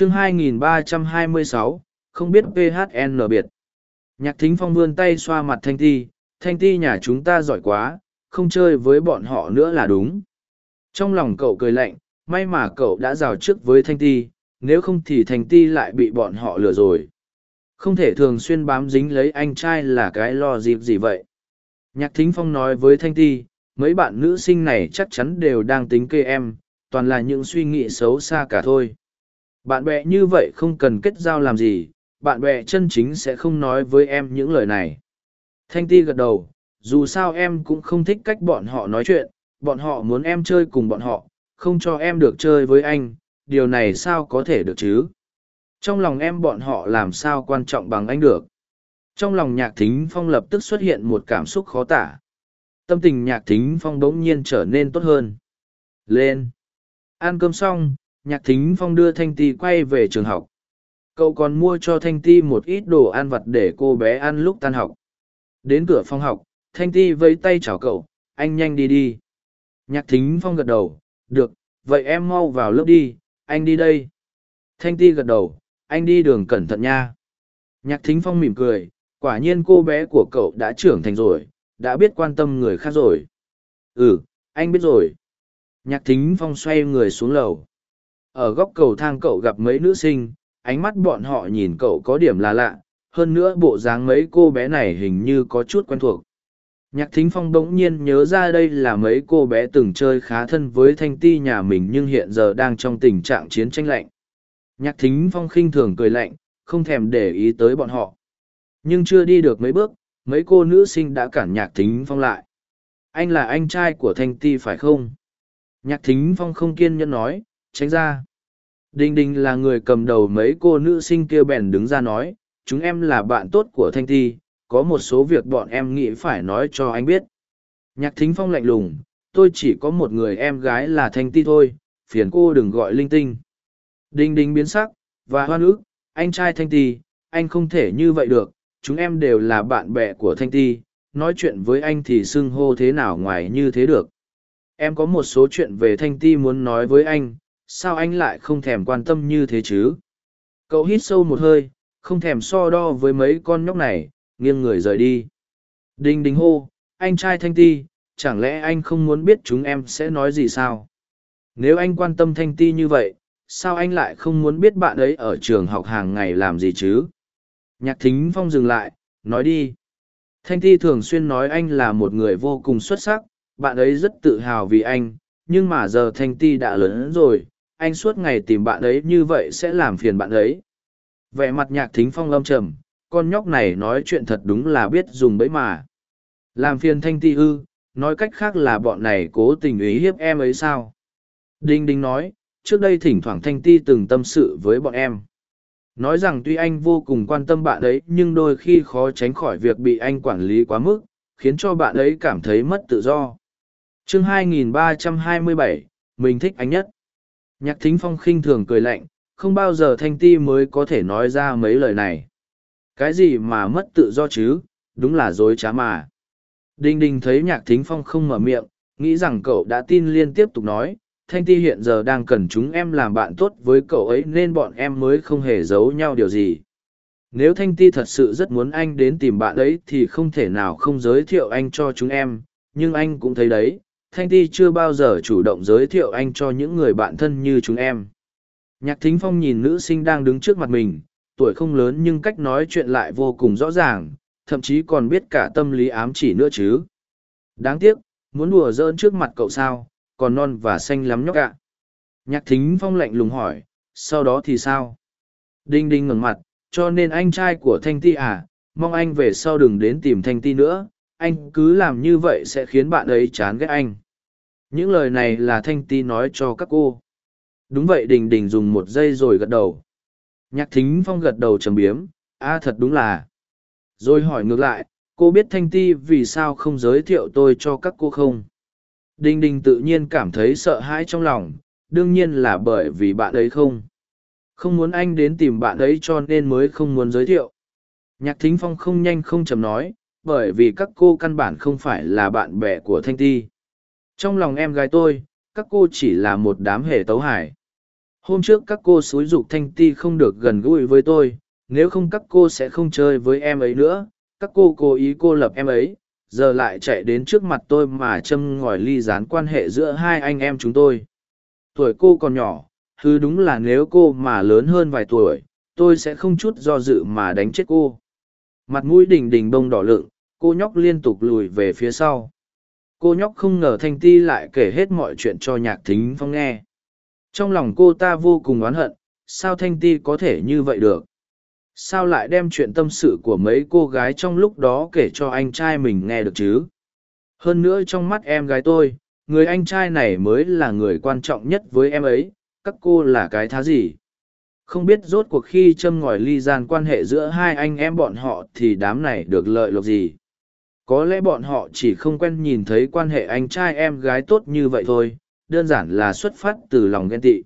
chương 2326, không biết phn biệt. Nhạc thính phong vươn tay xoa mặt thanh ti thanh ti nhà chúng ta giỏi quá không chơi với bọn họ nữa là đúng. Trong lòng cậu cười lạnh may mà cậu đã rào trước với thanh ti nếu không thì thanh ti lại bị bọn họ lừa rồi. Không thể thường xuyên bám dính lấy anh trai là cái lo dịp gì vậy. Nhạc thính phong nói với thanh ti mấy bạn nữ sinh này chắc chắn đều đang tính kê em toàn là những suy nghĩ xấu xa cả thôi bạn bè như vậy không cần kết giao làm gì, bạn bè chân chính sẽ không nói với em những lời này. Thanh ti gật đầu, dù sao em cũng không thích cách bọn họ nói chuyện, bọn họ muốn em chơi cùng bọn họ, không cho em được chơi với anh, điều này sao có thể được chứ? Trong lòng em bọn họ làm sao quan trọng bằng anh được? Trong lòng nhạc thính phong lập tức xuất hiện một cảm xúc khó tả. Tâm tình nhạc thính phong bỗng nhiên trở nên tốt hơn. Lên. Ăn cơm xong nhạc thính phong đưa thanh ti quay về trường học. Cậu còn mua cho thanh ti một ít đồ ăn vặt để cô bé ăn lúc tan học. Đến cửa phòng học, thanh ti vẫy tay chào cậu, anh nhanh đi đi. Nhạc thính phong gật đầu, được, vậy em mau vào lớp đi, anh đi đây. Thanh ti gật đầu, anh đi đường cẩn thận nha. Nhạc thính phong mỉm cười, quả nhiên cô bé của cậu đã trưởng thành rồi, đã biết quan tâm người khác rồi. Ừ anh biết rồi. Nhạc thính phong xoay người xuống lầu ở góc cầu thang cậu gặp mấy nữ sinh, ánh mắt bọn họ nhìn cậu có điểm là lạ, hơn nữa bộ dáng mấy cô bé này hình như có chút quen thuộc. Nhạc thính phong bỗng nhiên nhớ ra đây là mấy cô bé từng chơi khá thân với thanh ti nhà mình nhưng hiện giờ đang trong tình trạng chiến tranh lạnh. Nhạc thính phong khinh thường cười lạnh, không thèm để ý tới bọn họ. Nhưng chưa đi được mấy bước, mấy cô nữ sinh đã cản nhạc thính phong lại. Anh là anh trai của thanh ti phải không? Nhạc thính phong không kiên nhẫn nói tránh ra. Đinh đinh là người cầm đầu mấy cô nữ sinh kia bèn đứng ra nói, chúng em là bạn tốt của thanh ti có một số việc bọn em nghĩ phải nói cho anh biết. Nhạc thính phong lạnh lùng, tôi chỉ có một người em gái là thanh ti thôi, phiền cô đừng gọi linh tinh. Đinh đinh biến sắc, và hoan ức anh trai thanh ti anh không thể như vậy được, chúng em đều là bạn bè của thanh ti nói chuyện với anh thì xưng hô thế nào ngoài như thế được. Em có một số chuyện về thanh ti muốn nói với anh sao anh lại không thèm quan tâm như thế chứ? Cậu hít sâu một hơi, không thèm so đo với mấy con nhóc này, nghiêng người rời đi. Đinh đinh hô, anh trai thanh ti, chẳng lẽ anh không muốn biết chúng em sẽ nói gì sao? Nếu anh quan tâm thanh ti như vậy, sao anh lại không muốn biết bạn ấy ở trường học hàng ngày làm gì chứ? Nhạc thính phong dừng lại, nói đi. Thanh ti thường xuyên nói anh là một người vô cùng xuất sắc, bạn ấy rất tự hào vì anh, nhưng mà giờ thanh ti đã lớn rồi anh suốt ngày tìm bạn ấy như vậy sẽ làm phiền bạn ấy. Vẻ mặt nhạc thính phong lâm trầm con nhóc này nói chuyện thật đúng là biết dùng bẫy mà. Làm phiền thanh ti ư nói cách khác là bọn này cố tình ý hiếp em ấy sao? Đinh đinh nói trước đây thỉnh thoảng thanh ti từng tâm sự với bọn em. Nói rằng tuy anh vô cùng quan tâm bạn ấy nhưng đôi khi khó tránh khỏi việc bị anh quản lý quá mức khiến cho bạn ấy cảm thấy mất tự do. Chương 2327, mình thích anh nhất nhạc thính phong khinh thường cười lạnh, không bao giờ thanh ti mới có thể nói ra mấy lời này. Cái gì mà mất tự do chứ? Đúng là dối trá mà. Đinh đinh thấy nhạc thính phong không mở miệng, nghĩ rằng cậu đã tin liên tiếp tục nói, thanh ti hiện giờ đang cần chúng em làm bạn tốt với cậu ấy nên bọn em mới không hề giấu nhau điều gì. Nếu thanh ti thật sự rất muốn anh đến tìm bạn ấy thì không thể nào không giới thiệu anh cho chúng em, nhưng anh cũng thấy đấy thanh ti chưa bao giờ chủ động giới thiệu anh cho những người bạn thân như chúng em. Nhạc thính phong nhìn nữ sinh đang đứng trước mặt mình, tuổi không lớn nhưng cách nói chuyện lại vô cùng rõ ràng, thậm chí còn biết cả tâm lý ám chỉ nữa chứ. Đáng tiếc, muốn đùa giỡn trước mặt cậu sao, còn non và xanh lắm nhóc ạ. Nhạc thính phong lạnh lùng hỏi, sau đó thì sao? Đinh đinh ngẩng mặt, cho nên anh trai của thanh ti à mong anh về sau đừng đến tìm thanh ti nữa anh cứ làm như vậy sẽ khiến bạn ấy chán ghét anh. Những lời này là thanh ti nói cho các cô. Đúng vậy, đình đình dùng một giây rồi gật đầu. Nhạc thính phong gật đầu trầm biếm. A, thật đúng là. Rồi hỏi ngược lại, cô biết thanh ti vì sao không giới thiệu tôi cho các cô không? Đình đình tự nhiên cảm thấy sợ hãi trong lòng. Đương nhiên là bởi vì bạn ấy không. Không muốn anh đến tìm bạn ấy cho nên mới không muốn giới thiệu. Nhạc thính phong không nhanh không chầm nói bởi vì các cô căn bản không phải là bạn bè của thanh ti. Trong lòng em gái tôi, các cô chỉ là một đám hề tấu hải hôm trước các cô xúi giục thanh ti không được gần gũi với tôi, nếu không các cô sẽ không chơi với em ấy nữa. Các cô cố ý cô lập em ấy, giờ lại chạy đến trước mặt tôi mà châm ngòi ly dán quan hệ giữa hai anh em chúng tôi. Tuổi cô còn nhỏ thứ đúng là nếu cô mà lớn hơn vài tuổi, tôi sẽ không chút do dự mà đánh chết cô mặt mũi đình đình bông đỏ lựng, cô nhóc liên tục lùi về phía sau. Cô nhóc không ngờ thanh ti lại kể hết mọi chuyện cho nhạc thính phong nghe. Trong lòng cô ta vô cùng oán hận, sao thanh ti có thể như vậy được? Sao lại đem chuyện tâm sự của mấy cô gái trong lúc đó kể cho anh trai mình nghe được chứ? Hơn nữa trong mắt em gái tôi, người anh trai này mới là người quan trọng nhất với em ấy, các cô là cái thá gì? Không biết rốt cuộc khi châm ngòi ly gian quan hệ giữa hai anh em bọn họ thì đám này được lợi lộc gì? Có lẽ bọn họ chỉ không quen nhìn thấy quan hệ anh trai em gái tốt như vậy thôi, đơn giản là xuất phát từ lòng ghen tị.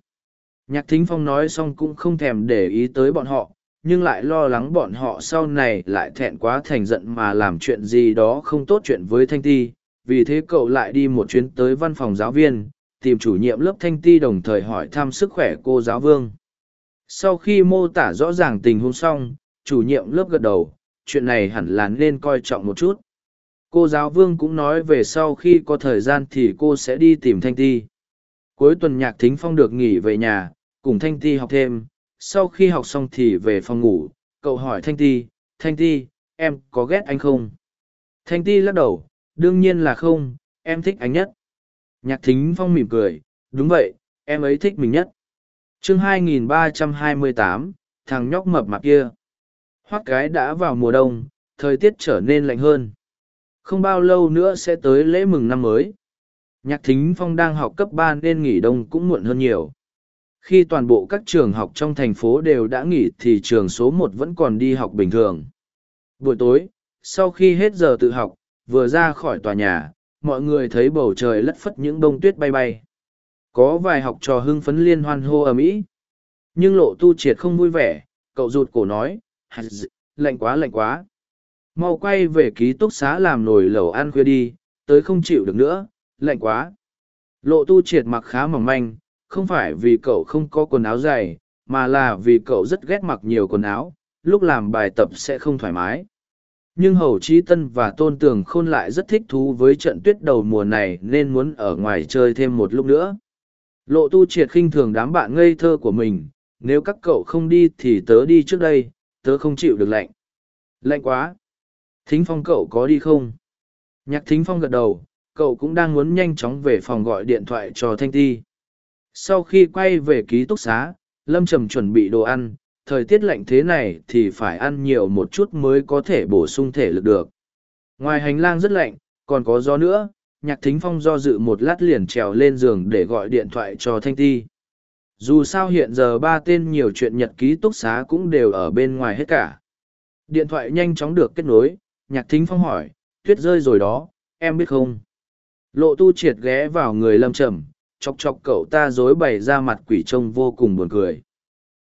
Nhạc thính phong nói xong cũng không thèm để ý tới bọn họ, nhưng lại lo lắng bọn họ sau này lại thẹn quá thành giận mà làm chuyện gì đó không tốt chuyện với thanh ti. Vì thế cậu lại đi một chuyến tới văn phòng giáo viên, tìm chủ nhiệm lớp thanh ti đồng thời hỏi thăm sức khỏe cô giáo vương sau khi mô tả rõ ràng tình huống xong, chủ nhiệm lớp gật đầu, chuyện này hẳn là nên coi trọng một chút. Cô giáo vương cũng nói về sau khi có thời gian thì cô sẽ đi tìm thanh ti. Cuối tuần nhạc thính phong được nghỉ về nhà, cùng thanh ti học thêm. Sau khi học xong thì về phòng ngủ, cậu hỏi thanh ti thanh ti, em có ghét anh không? Thanh ti lắc đầu, đương nhiên là không, em thích anh nhất. Nhạc thính phong mỉm cười, đúng vậy, em ấy thích mình nhất chương 2328, thằng nhóc mập mạp kia. Hoác cái đã vào mùa đông thời tiết trở nên lạnh hơn. Không bao lâu nữa sẽ tới lễ mừng năm mới. Nhạc thính phong đang học cấp ba nên nghỉ đông cũng muộn hơn nhiều. Khi toàn bộ các trường học trong thành phố đều đã nghỉ thì trường số một vẫn còn đi học bình thường. Buổi tối sau khi hết giờ tự học vừa ra khỏi tòa nhà mọi người thấy bầu trời lất phất những bông tuyết bay bay có vài học trò hưng phấn liên hoan hô ầm ĩ. Nhưng lộ tu triệt không vui vẻ, cậu rụt cổ nói lạnh quá lạnh quá. Mau quay về ký túc xá làm nồi lẩu ăn khuya đi, tới không chịu được nữa, lạnh quá. Lộ tu triệt mặc khá mỏng manh, không phải vì cậu không có quần áo dày, mà là vì cậu rất ghét mặc nhiều quần áo, lúc làm bài tập sẽ không thoải mái. Nhưng hầu trí tân và tôn tường khôn lại rất thích thú với trận tuyết đầu mùa này nên muốn ở ngoài chơi thêm một lúc nữa lộ tu triệt khinh thường đám bạn ngây thơ của mình, nếu các cậu không đi thì tớ đi trước đây, tớ không chịu được lạnh. Lạnh quá. Thính phong cậu có đi không? Nhạc thính phong gật đầu, cậu cũng đang muốn nhanh chóng về phòng gọi điện thoại cho thanh ti. Sau khi quay về ký túc xá, lâm trầm chuẩn bị đồ ăn, thời tiết lạnh thế này thì phải ăn nhiều một chút mới có thể bổ sung thể lực được. Ngoài hành lang rất lạnh, còn có gió nữa nhạc thính phong do dự một lát liền trèo lên giường để gọi điện thoại cho thanh ti. Dù sao hiện giờ ba tên nhiều chuyện nhật ký túc xá cũng đều ở bên ngoài hết cả. Điện thoại nhanh chóng được kết nối, nhạc thính phong hỏi, tuyết rơi rồi đó, em biết không? Lộ tu triệt ghé vào người lâm trầm, chọc chọc cậu ta dối bày ra mặt quỷ trông vô cùng buồn cười.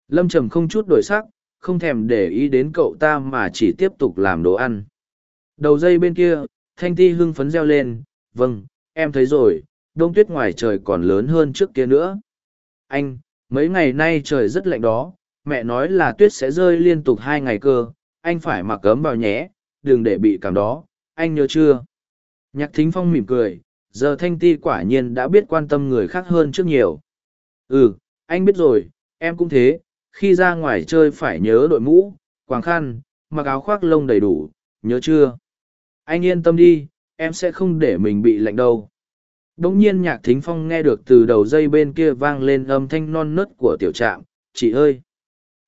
Lâm trầm không chút đổi sắc, không thèm để ý đến cậu ta mà chỉ tiếp tục làm đồ ăn. Đầu dây bên kia, thanh ti hưng phấn reo lên vâng em thấy rồi, đông tuyết ngoài trời còn lớn hơn trước kia nữa. Anh, mấy ngày nay trời rất lạnh đó, mẹ nói là tuyết sẽ rơi liên tục hai ngày cơ, anh phải mặc cấm vào nhé, đừng để bị cảm đó, anh nhớ chưa? Nhạc thính phong mỉm cười, giờ thanh ti quả nhiên đã biết quan tâm người khác hơn trước nhiều. Ừ anh biết rồi, em cũng thế, khi ra ngoài chơi phải nhớ đội mũ, quàng khăn, mặc áo khoác lông đầy đủ, nhớ chưa? Anh yên tâm đi em sẽ không để mình bị lạnh đâu. Đ ỗ n g nhiên nhạc thính phong nghe được từ đầu dây bên kia vang lên âm thanh non nớt của tiểu trạm, chị ơi!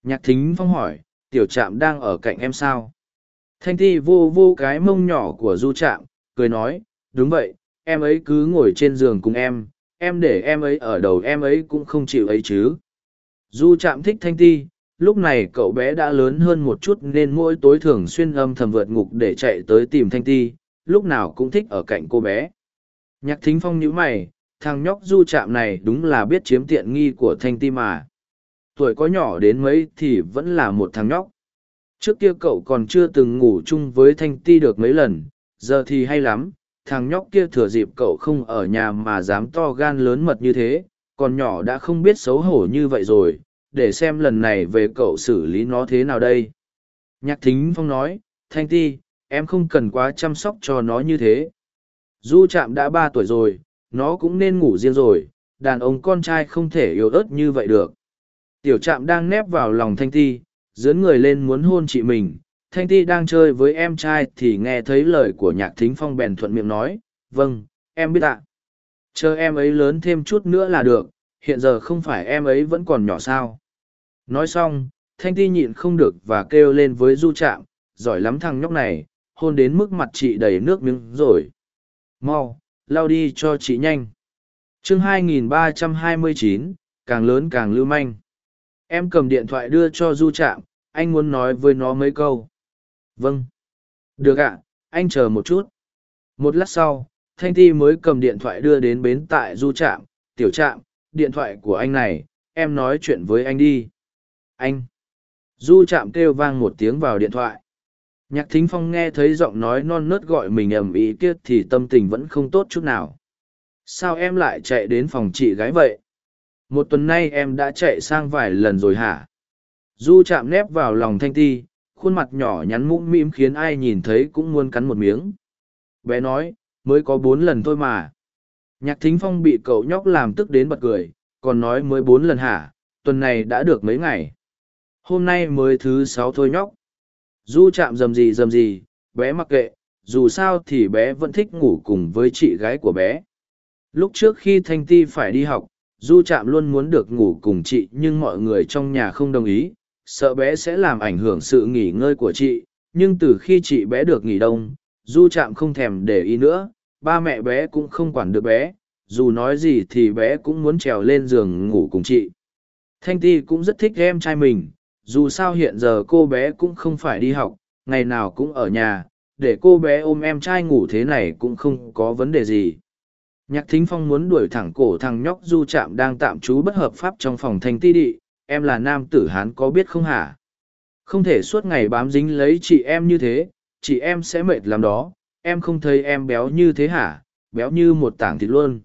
Nhạc thính phong hỏi, tiểu trạm đang ở cạnh em sao? Thanh Thi vô vô cái mông nhỏ của du trạm, cười nói, đúng vậy, em ấy cứ ngồi trên giường cùng em em để em ấy ở đầu em ấy cũng không chịu ấy chứ. Du trạm thích thanh ti lúc này cậu bé đã lớn hơn một chút nên mỗi tối thường xuyên âm thầm vượt ngục để chạy tới tìm thanh ti lúc nào cũng thích ở cạnh cô bé. Nhạc thính phong nhíu mày, thằng nhóc du chạm này đúng là biết chiếm tiện nghi của thanh ti mà. Tuổi có nhỏ đến mấy thì vẫn là một thằng nhóc. Trước kia cậu còn chưa từng ngủ chung với thanh ti được mấy lần, giờ thì hay lắm, thằng nhóc kia thừa dịp cậu không ở nhà mà dám to gan lớn mật như thế, còn nhỏ đã không biết xấu hổ như vậy rồi, để xem lần này về cậu xử lý nó thế nào đây. Nhạc thính phong nói, Thanh Ti, em không cần quá chăm sóc cho nó như thế. Du Trạm đã ba tuổi rồi, nó cũng nên ngủ riêng rồi, đàn ông con trai không thể yếu ớt như vậy được. Tiểu trạm đang nép vào lòng Thanh Ti, dướn người lên muốn hôn chị mình. Thanh Ti đang chơi với em trai thì nghe thấy lời của nhạc thính phong bèn thuận miệng nói, vâng, em biết ạ. Chờ em ấy lớn thêm chút nữa là được, hiện giờ không phải em ấy vẫn còn nhỏ sao. Nói xong, Thanh Ti nhịn không được và kêu lên với Du Trạm, giỏi lắm thằng nhóc này, hôn đến mức mặt chị đầy nước miếng rồi. Mau, lao đi cho chị nhanh. chương 2329, càng lớn càng lưu manh. Em cầm điện thoại đưa cho Du Trạm, anh muốn nói với nó mấy câu. Vâng. Được ạ, anh chờ một chút. Một lát sau, Thanh Ti mới cầm điện thoại đưa đến bến tại Du Trạm, tiểu trạm, điện thoại của anh này, em nói chuyện với anh đi. Anh. Du Trạm kêu vang một tiếng vào điện thoại. Nhạc Thính Phong nghe thấy giọng nói non nớt gọi mình ầm ĩ kia thì tâm tình vẫn không tốt chút nào. Sao em lại chạy đến phòng chị gái vậy? Một tuần nay em đã chạy sang vài lần rồi hả? Du chạm nép vào lòng Thanh Ti, khuôn mặt nhỏ nhắn mũm mĩm khiến ai nhìn thấy cũng muốn cắn một miếng. Bé nói, mới có bốn lần thôi mà. Nhạc Thính Phong bị cậu nhóc làm tức đến bật cười, còn nói mới bốn lần hả, tuần này đã được mấy ngày. Hôm nay mới thứ sáu thôi nhóc. Du chạm dầm gì dầm gì, bé mặc kệ, dù sao thì bé vẫn thích ngủ cùng với chị gái của bé. Lúc trước khi Thanh Ti phải đi học, Du chạm luôn muốn được ngủ cùng chị nhưng mọi người trong nhà không đồng ý, sợ bé sẽ làm ảnh hưởng sự nghỉ ngơi của chị. Nhưng từ khi chị bé được nghỉ đông, Du chạm không thèm để ý nữa, ba mẹ bé cũng không quản được bé, dù nói gì thì bé cũng muốn trèo lên giường ngủ cùng chị. Thanh Ti cũng rất thích em trai mình, dù sao hiện giờ cô bé cũng không phải đi học, ngày nào cũng ở nhà, để cô bé ôm em trai ngủ thế này cũng không có vấn đề gì. Nhạc thính phong muốn đuổi thẳng cổ thằng nhóc du chạm đang tạm trú bất hợp pháp trong phòng thanh ti đị, em là nam tử hán có biết không hả? Không thể suốt ngày bám dính lấy chị em như thế, chị em sẽ mệt làm đó, em không thấy em béo như thế hả, béo như một tảng thịt luôn.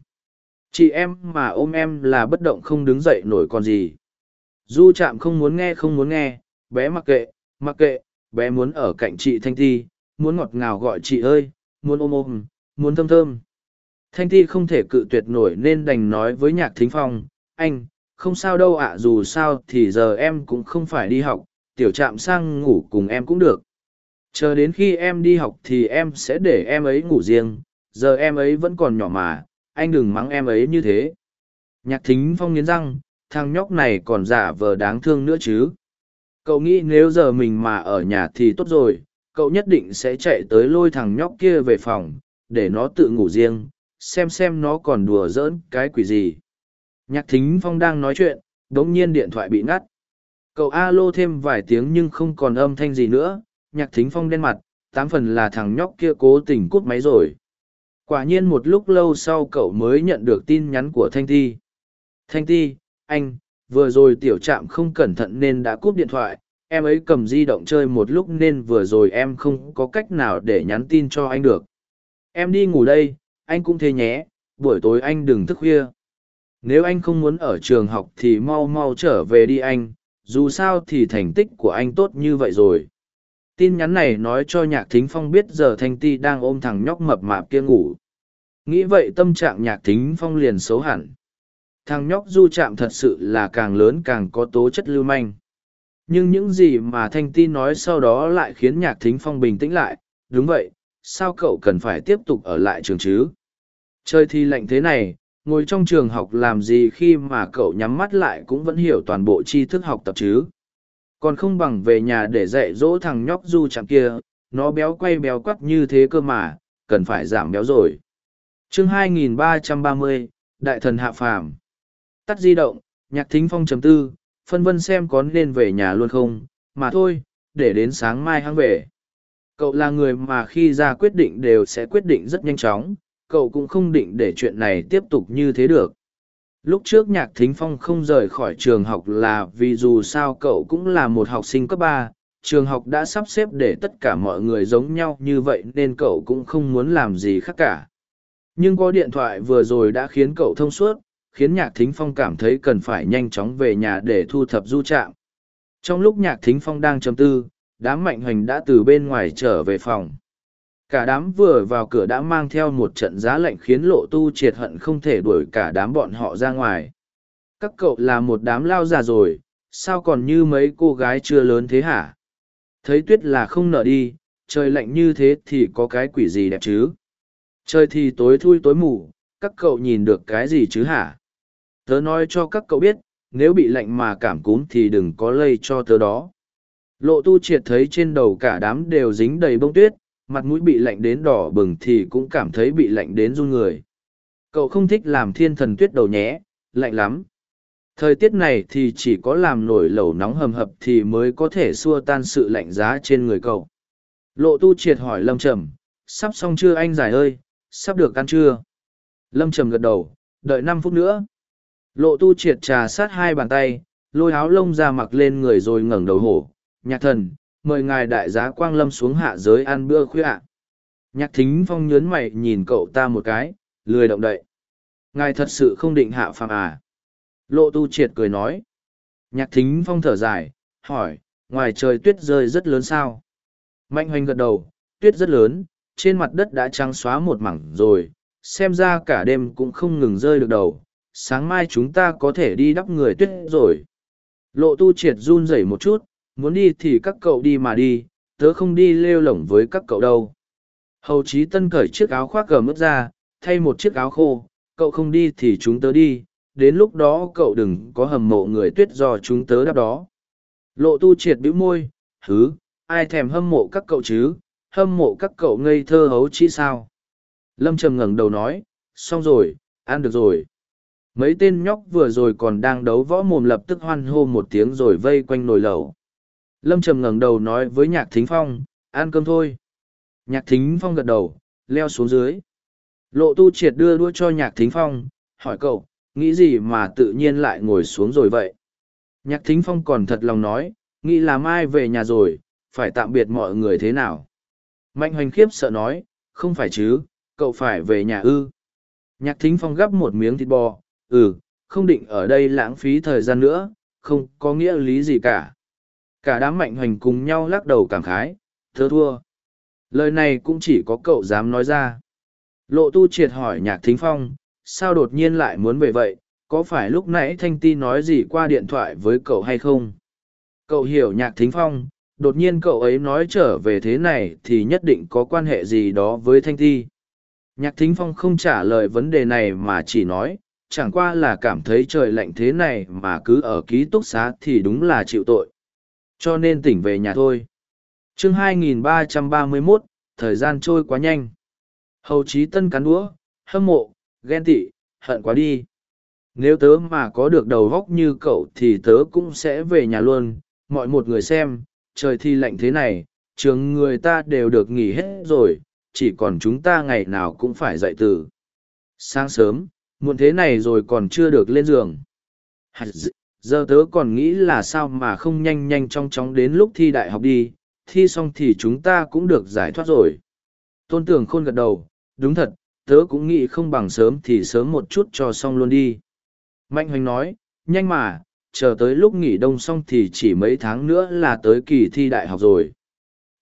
Chị em mà ôm em là bất động không đứng dậy nổi còn gì. Du chạm không muốn nghe không muốn nghe, bé mặc kệ, mặc kệ, bé muốn ở cạnh chị Thanh Ti, muốn ngọt ngào gọi chị ơi, muốn ôm ôm, muốn thơm thơm. Thanh Ti không thể cự tuyệt nổi nên đành nói với nhạc thính phong, anh, không sao đâu ạ dù sao thì giờ em cũng không phải đi học, tiểu trạm sang ngủ cùng em cũng được. Chờ đến khi em đi học thì em sẽ để em ấy ngủ riêng, giờ em ấy vẫn còn nhỏ mà, anh đừng mắng em ấy như thế. Nhạc thính phong nghiến răng, thằng nhóc này còn giả vờ đáng thương nữa chứ. Cậu nghĩ nếu giờ mình mà ở nhà thì tốt rồi, cậu nhất định sẽ chạy tới lôi thằng nhóc kia về phòng, để nó tự ngủ riêng, xem xem nó còn đùa giỡn cái quỷ gì. Nhạc thính phong đang nói chuyện, đống nhiên điện thoại bị ngắt. Cậu alo thêm vài tiếng nhưng không còn âm thanh gì nữa, nhạc thính phong đen mặt, tám phần là thằng nhóc kia cố tình cút máy rồi. Quả nhiên một lúc lâu sau cậu mới nhận được tin nhắn của Thanh Ti. Thanh Ti, anh, vừa rồi tiểu trạm không cẩn thận nên đã cúp điện thoại, em ấy cầm di động chơi một lúc nên vừa rồi em không có cách nào để nhắn tin cho anh được. Em đi ngủ đây, anh cũng thế nhé buổi tối anh đừng thức khuya. Nếu anh không muốn ở trường học thì mau mau trở về đi anh dù sao thì thành tích của anh tốt như vậy rồi. Tin nhắn này nói cho nhạc thính phong biết giờ thanh ti đang ôm thằng nhóc mập mạp kia ngủ. Nghĩ vậy tâm trạng nhạc thính phong liền xấu hẳn thằng nhóc du chạm thật sự là càng lớn càng có tố chất lưu manh nhưng những gì mà thanh ti nói sau đó lại khiến nhạc thính phong bình tĩnh lại đúng vậy sao cậu cần phải tiếp tục ở lại trường chứ Trời thì lạnh thế này, ngồi trong trường học làm gì khi mà cậu nhắm mắt lại cũng vẫn hiểu toàn bộ tri thức học tập chứ. Còn không bằng về nhà để dạy dỗ thằng nhóc du chạm kia, nó béo quay béo quắt như thế cơ mà, cần phải giảm béo rồi. chương 2330, Đại thần hạ phàm. Tắt di động, nhạc thính phong chấm tư, phân vân xem có nên về nhà luôn không, mà thôi, để đến sáng mai hăng về. Cậu là người mà khi ra quyết định đều sẽ quyết định rất nhanh chóng, cậu cũng không định để chuyện này tiếp tục như thế được lúc trước nhạc thính phong không rời khỏi trường học là vì dù sao cậu cũng là một học sinh cấp ba trường học đã sắp xếp để tất cả mọi người giống nhau như vậy nên cậu cũng không muốn làm gì khác cả nhưng có điện thoại vừa rồi đã khiến cậu thông suốt khiến nhạc thính phong cảm thấy cần phải nhanh chóng về nhà để thu thập du trạm. Trong lúc nhạc thính phong đang châm tư, đám mạnh hoành đã từ bên ngoài trở về phòng. Cả đám vừa vào cửa đã mang theo một trận giá lạnh khiến lộ tu triệt hận không thể đuổi cả đám bọn họ ra ngoài. Các cậu là một đám lao già rồi, sao còn như mấy cô gái chưa lớn thế hả? Thấy tuyết là không nở đi, trời lạnh như thế thì có cái quỷ gì đẹp chứ? Trời thì tối thui tối mù, các cậu nhìn được cái gì chứ hả? Tớ nói cho các cậu biết, nếu bị lạnh mà cảm cúm thì đừng có lây cho tớ đó. Lộ tu triệt thấy trên đầu cả đám đều dính đầy bông tuyết, mặt mũi bị lạnh đến đỏ bừng thì cũng cảm thấy bị lạnh đến run người. Cậu không thích làm thiên thần tuyết đầu nhé, lạnh lắm. Thời tiết này thì chỉ có làm nổi lẩu nóng hầm hập thì mới có thể xua tan sự lạnh giá trên người cậu. Lộ tu triệt hỏi lâm trầm, sắp xong chưa anh giải ơi, sắp được ăn chưa? Lâm trầm gật đầu, đợi năm phút nữa lộ tu triệt trà sát hai bàn tay, lôi áo lông ra mặc lên người rồi ngẩng đầu hổ. Nhạc thần, mời ngài đại giá quang lâm xuống hạ giới ăn bữa khuya ạ. Nhạc thính phong nhớn mày nhìn cậu ta một cái, lười động đậy. Ngài thật sự không định hạ phàm à? Lộ tu triệt cười nói. Nhạc thính phong thở dài, hỏi, ngoài trời tuyết rơi rất lớn sao? Mạnh hoành gật đầu, tuyết rất lớn, trên mặt đất đã trắng xóa một mảng rồi, xem ra cả đêm cũng không ngừng rơi được đầu sáng mai chúng ta có thể đi đắp người tuyết rồi. Lộ tu triệt run rẩy một chút, muốn đi thì các cậu đi mà đi, tớ không đi lêu lỏng với các cậu đâu. Hầu trí tân cởi chiếc áo khoác gầm ướt ra, thay một chiếc áo khô, cậu không đi thì chúng tớ đi, đến lúc đó cậu đừng có hầm mộ người tuyết do chúng tớ đắp đó. Lộ tu triệt bĩu môi, hứ, ai thèm hâm mộ các cậu chứ? Hâm mộ các cậu ngây thơ hấu chi sao? Lâm trầm ngẩng đầu nói, xong rồi, ăn được rồi mấy tên nhóc vừa rồi còn đang đấu võ mồm lập tức hoan hô một tiếng rồi vây quanh nồi lẩu. Lâm trầm ngẩng đầu nói với nhạc thính phong, ăn cơm thôi. Nhạc thính phong gật đầu, leo xuống dưới. Lộ tu triệt đưa đũa cho nhạc thính phong, hỏi cậu, nghĩ gì mà tự nhiên lại ngồi xuống rồi vậy? Nhạc thính phong còn thật lòng nói, nghĩ là mai về nhà rồi, phải tạm biệt mọi người thế nào? Mạnh hoành khiếp sợ nói, không phải chứ, cậu phải về nhà ư? Nhạc thính phong gắp một miếng thịt bò ừ không định ở đây lãng phí thời gian nữa, không có nghĩa lý gì cả. Cả đám mạnh hoành cùng nhau lắc đầu cảm khái thơ thua. Lời này cũng chỉ có cậu dám nói ra. Lộ tu triệt hỏi nhạc thính phong, sao đột nhiên lại muốn về vậy? Có phải lúc nãy thanh ti nói gì qua điện thoại với cậu hay không? Cậu hiểu nhạc thính phong, đột nhiên cậu ấy nói trở về thế này thì nhất định có quan hệ gì đó với thanh ti. Nhạc thính phong không trả lời vấn đề này mà chỉ nói chẳng qua là cảm thấy trời lạnh thế này mà cứ ở ký túc xá thì đúng là chịu tội. Cho nên tỉnh về nhà thôi. Chương 2331, thời gian trôi quá nhanh. Hầu trí tân cắn đũa hâm mộ ghen tị hận quá đi. Nếu tớ mà có được đầu góc như cậu thì tớ cũng sẽ về nhà luôn. Mọi một người xem trời thì lạnh thế này trường người ta đều được nghỉ hết rồi chỉ còn chúng ta ngày nào cũng phải dậy từ. Sáng sớm muộn thế này rồi còn chưa được lên giường. Giờ tớ còn nghĩ là sao mà không nhanh nhanh chóng chóng đến lúc thi đại học đi thi xong thì chúng ta cũng được giải thoát rồi. Tôn tưởng khôn gật đầu đúng thật tớ cũng nghĩ không bằng sớm thì sớm một chút cho xong luôn đi. Mạnh hoành nói nhanh mà chờ tới lúc nghỉ đông xong thì chỉ mấy tháng nữa là tới kỳ thi đại học rồi.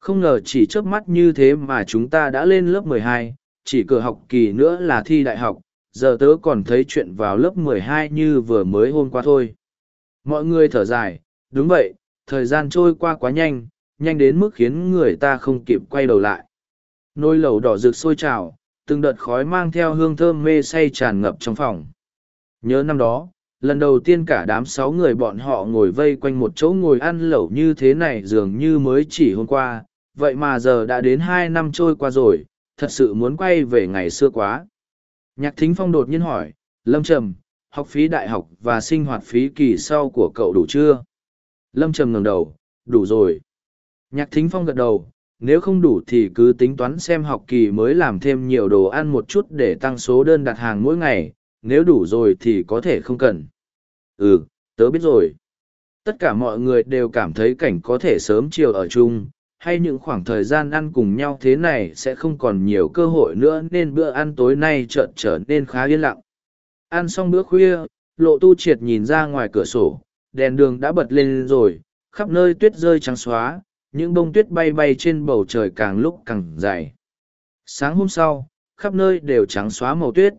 Không ngờ chỉ trước mắt như thế mà chúng ta đã lên lớp 12, chỉ cửa học kỳ nữa là thi đại học giờ tớ còn thấy chuyện vào lớp 12 như vừa mới hôm qua thôi. Mọi người thở dài, đúng vậy, thời gian trôi qua quá nhanh nhanh đến mức khiến người ta không kịp quay đầu lại. Nôi lẩu đỏ rực sôi trào, từng đợt khói mang theo hương thơm mê say tràn ngập trong phòng. Nhớ năm đó, lần đầu tiên cả đám sáu người bọn họ ngồi vây quanh một chỗ ngồi ăn lẩu như thế này dường như mới chỉ hôm qua. Vậy mà giờ đã đến hai năm trôi qua rồi, thật sự muốn quay về ngày xưa quá nhạc thính phong đột nhiên hỏi, lâm trầm, học phí đại học và sinh hoạt phí kỳ sau của cậu đủ chưa? Lâm trầm ngẩng đầu, đủ rồi. Nhạc thính phong gật đầu, nếu không đủ thì cứ tính toán xem học kỳ mới làm thêm nhiều đồ ăn một chút để tăng số đơn đặt hàng mỗi ngày, nếu đủ rồi thì có thể không cần. Ừ tớ biết rồi. Tất cả mọi người đều cảm thấy cảnh có thể sớm chiều ở chung hay những khoảng thời gian ăn cùng nhau thế này sẽ không còn nhiều cơ hội nữa nên bữa ăn tối nay chợt trở nên khá yên lặng Ăn xong bữa khuya, lộ tu triệt nhìn ra ngoài cửa sổ, đèn đường đã bật lên rồi, khắp nơi tuyết rơi trắng xóa, những bông tuyết bay bay trên bầu trời càng lúc càng dày. Sáng hôm sau, khắp nơi đều trắng xóa màu tuyết.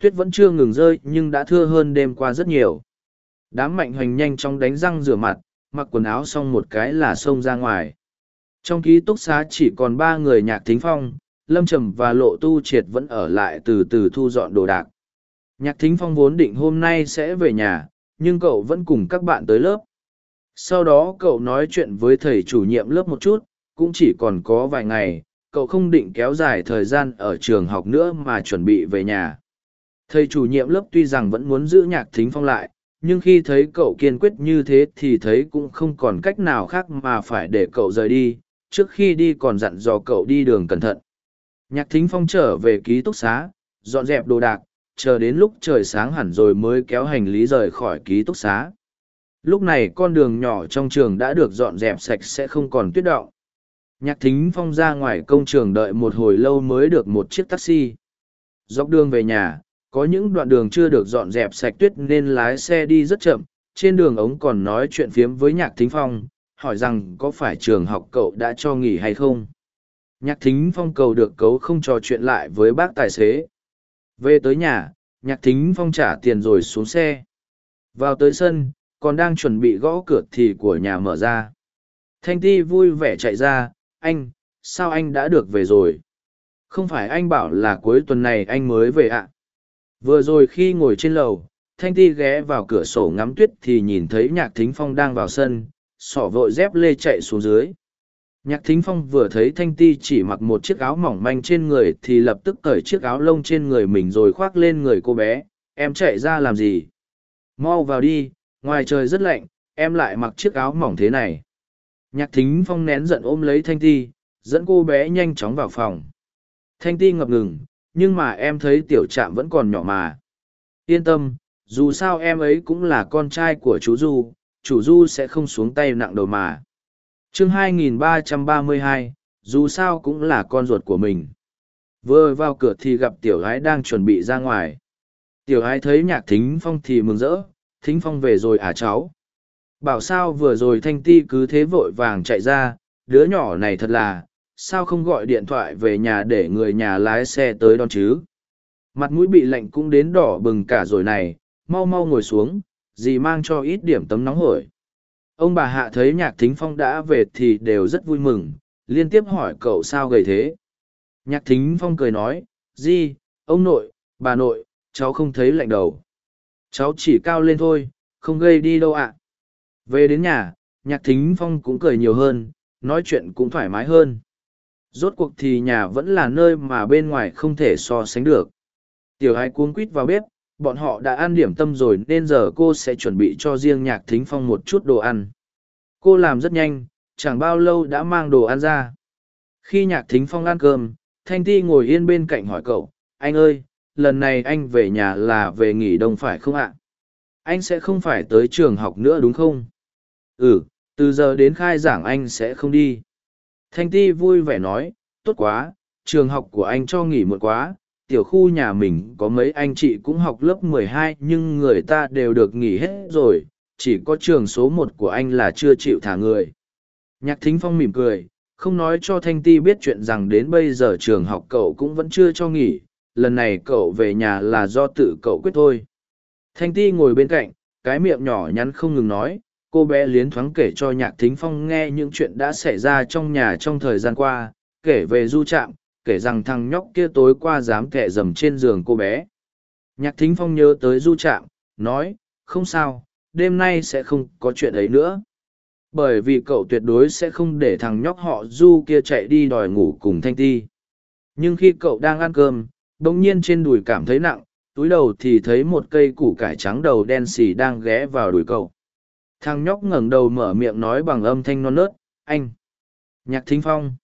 Tuyết vẫn chưa ngừng rơi nhưng đã thưa hơn đêm qua rất nhiều. Đám mạnh hoành nhanh chóng đánh răng rửa mặt, mặc quần áo xong một cái là xông ra ngoài. Trong ký túc xá chỉ còn ba người nhạc thính phong, lâm trầm và lộ tu triệt vẫn ở lại từ từ thu dọn đồ đạc. Nhạc thính phong vốn định hôm nay sẽ về nhà, nhưng cậu vẫn cùng các bạn tới lớp. Sau đó cậu nói chuyện với thầy chủ nhiệm lớp một chút, cũng chỉ còn có vài ngày, cậu không định kéo dài thời gian ở trường học nữa mà chuẩn bị về nhà. Thầy chủ nhiệm lớp tuy rằng vẫn muốn giữ nhạc thính phong lại, nhưng khi thấy cậu kiên quyết như thế thì thấy cũng không còn cách nào khác mà phải để cậu rời đi, trước khi đi còn dặn dò cậu đi đường cẩn thận. Nhạc thính phong trở về ký túc xá, dọn dẹp đồ đạc, chờ đến lúc trời sáng hẳn rồi mới kéo hành lý rời khỏi ký túc xá. Lúc này con đường nhỏ trong trường đã được dọn dẹp sạch sẽ không còn tuyết đọng. Nhạc thính phong ra ngoài công trường đợi một hồi lâu mới được một chiếc taxi. Dọc đường về nhà, có những đoạn đường chưa được dọn dẹp sạch tuyết nên lái xe đi rất chậm. Trên đường ống còn nói chuyện phiếm với nhạc thính phong, hỏi rằng có phải trường học cậu đã cho nghỉ hay không. Nhạc thính phong cầu được cấu không trò chuyện lại với bác tài xế. Về tới nhà, nhạc thính phong trả tiền rồi xuống xe. Vào tới sân, còn đang chuẩn bị gõ cửa thì của nhà mở ra. Thanh ti vui vẻ chạy ra, anh, sao anh đã được về rồi? Không phải anh bảo là cuối tuần này anh mới về ạ. À? Vừa rồi khi ngồi trên lầu, Thanh ti ghé vào cửa sổ ngắm tuyết thì nhìn thấy nhạc thính phong đang vào sân, sỏ vội dép lê chạy xuống dưới. Nhạc thính phong vừa thấy thanh ti chỉ mặc một chiếc áo mỏng manh trên người thì lập tức cởi chiếc áo lông trên người mình rồi khoác lên người cô bé. Em chạy ra làm gì? Mau vào đi, ngoài trời rất lạnh, em lại mặc chiếc áo mỏng thế này. Nhạc thính phong nén giận ôm lấy thanh ti, dẫn cô bé nhanh chóng vào phòng. Thanh ti ngập ngừng, nhưng mà em thấy tiểu trạm vẫn còn nhỏ mà. Yên tâm, dù sao em ấy cũng là con trai của chú du chủ du sẽ không xuống tay nặng đầu mà. Chương 2332, dù sao cũng là con ruột của mình. Vừa vào cửa thì gặp tiểu gái đang chuẩn bị ra ngoài. Tiểu gái thấy nhạc thính phong thì mừng rỡ. Thính phong về rồi à cháu? Bảo sao vừa rồi thanh ti cứ thế vội vàng chạy ra. Đứa nhỏ này thật là sao không gọi điện thoại về nhà để người nhà lái xe tới đón chứ? Mặt mũi bị lạnh cũng đến đỏ bừng cả rồi này. Mau mau ngồi xuống dì mang cho ít điểm tấm nóng hổi. Ông bà hạ thấy nhạc thính phong đã về thì đều rất vui mừng liên tiếp hỏi cậu sao gầy thế. Nhạc thính phong cười nói dì, ông nội bà nội cháu không thấy lạnh đầu. Cháu chỉ cao lên thôi không gây đi đâu ạ. Về đến nhà nhạc thính phong cũng cười nhiều hơn nói chuyện cũng thoải mái hơn. Rốt cuộc thì nhà vẫn là nơi mà bên ngoài không thể so sánh được. Tiểu hai cuống quít vào bếp bọn họ đã ăn điểm tâm rồi nên giờ cô sẽ chuẩn bị cho riêng nhạc thính phong một chút đồ ăn. Cô làm rất nhanh, chẳng bao lâu đã mang đồ ăn ra. Khi nhạc thính phong ăn cơm, thanh ti ngồi yên bên cạnh hỏi cậu, anh ơi, lần này anh về nhà là về nghỉ đông phải không ạ? Anh sẽ không phải tới trường học nữa đúng không? Ừ từ giờ đến khai giảng anh sẽ không đi. Thanh ti vui vẻ nói, tốt quá, trường học của anh cho nghỉ muộn quá tiểu khu nhà mình có mấy anh chị cũng học lớp mười hai, nhưng người ta đều được nghỉ hết rồi, chỉ có trường số một của anh là chưa chịu thả người. Nhạc thính phong mỉm cười, không nói cho thanh ti biết chuyện rằng đến bây giờ trường học cậu cũng vẫn chưa cho nghỉ, lần này cậu về nhà là do tự cậu quyết thôi. Thanh ti ngồi bên cạnh, cái miệng nhỏ nhắn không ngừng nói, cô bé liến thoáng kể cho nhạc thính phong nghe những chuyện đã xảy ra trong nhà trong thời gian qua, kể về du trạm kể rằng thằng nhóc kia tối qua dám kẹ dầm trên giường cô bé. Nhạc thính phong nhớ tới du trạm, nói, không sao, đêm nay sẽ không có chuyện ấy nữa. Bởi vì cậu tuyệt đối sẽ không để thằng nhóc họ du kia chạy đi đòi ngủ cùng thanh ti. Nhưng khi cậu đang ăn cơm bỗng nhiên trên đùi cảm thấy nặng, túi đầu thì thấy một cây củ cải trắng đầu đen xì đang ghé vào đùi cậu. Thằng nhóc ngẩng đầu mở miệng nói bằng âm thanh non nớt, anh, nhạc thính phong.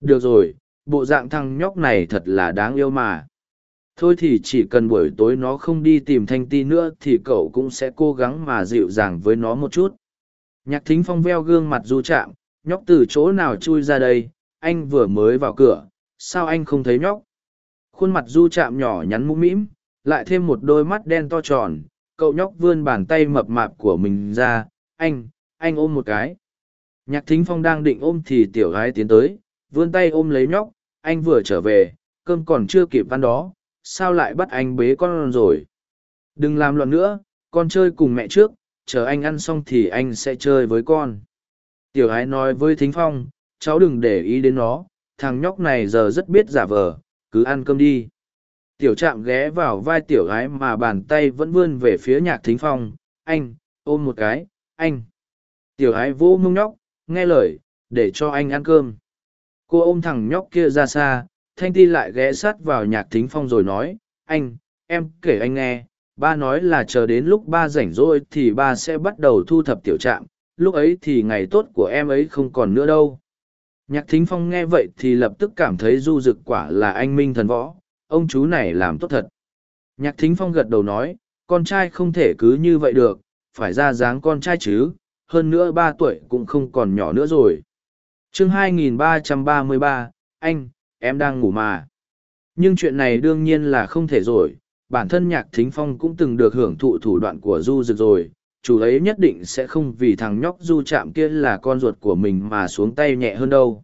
Được rồi bộ dạng thằng nhóc này thật là đáng yêu mà thôi thì chỉ cần buổi tối nó không đi tìm thanh ti nữa thì cậu cũng sẽ cố gắng mà dịu dàng với nó một chút Nhạc thính phong veo gương mặt du chạm, nhóc từ chỗ nào chui ra đây, anh vừa mới vào cửa, sao anh không thấy nhóc? Khuôn mặt du chạm nhỏ nhắn mũm mĩm, lại thêm một đôi mắt đen to tròn, cậu nhóc vươn bàn tay mập mạp của mình ra, anh, anh ôm một cái. Nhạc thính phong đang định ôm thì tiểu gái tiến tới, vươn tay ôm lấy nhóc, anh vừa trở về, cơm còn chưa kịp ăn đó, sao lại bắt anh bế con rồi. Đừng làm loạn nữa, con chơi cùng mẹ trước, chờ anh ăn xong thì anh sẽ chơi với con. Tiểu gái nói với thính phong, cháu đừng để ý đến nó, thằng nhóc này giờ rất biết giả vờ, cứ ăn cơm đi. Tiểu trạm ghé vào vai tiểu gái mà bàn tay vẫn vươn về phía nhạc thính phong, anh, ôm một cái, anh. Tiểu gái vô mông nhóc, nghe lời, để cho anh ăn cơm. Cô ôm thằng nhóc kia ra xa, thanh ti lại ghé sát vào nhạc thính phong rồi nói, anh, em kể anh nghe, ba nói là chờ đến lúc ba rảnh rỗi thì ba sẽ bắt đầu thu thập tiểu trạm, lúc ấy thì ngày tốt của em ấy không còn nữa đâu. Nhạc thính phong nghe vậy thì lập tức cảm thấy du dực quả là anh minh thần võ, ông chú này làm tốt thật. Nhạc thính phong gật đầu nói, con trai không thể cứ như vậy được, phải ra dáng con trai chứ, hơn nữa ba tuổi cũng không còn nhỏ nữa rồi chương 2333, anh, em đang ngủ mà. Nhưng chuyện này đương nhiên là không thể rồi, bản thân nhạc thính phong cũng từng được hưởng thụ thủ đoạn của du dực rồi, chủ ấy nhất định sẽ không vì thằng nhóc du chạm kia là con ruột của mình mà xuống tay nhẹ hơn đâu.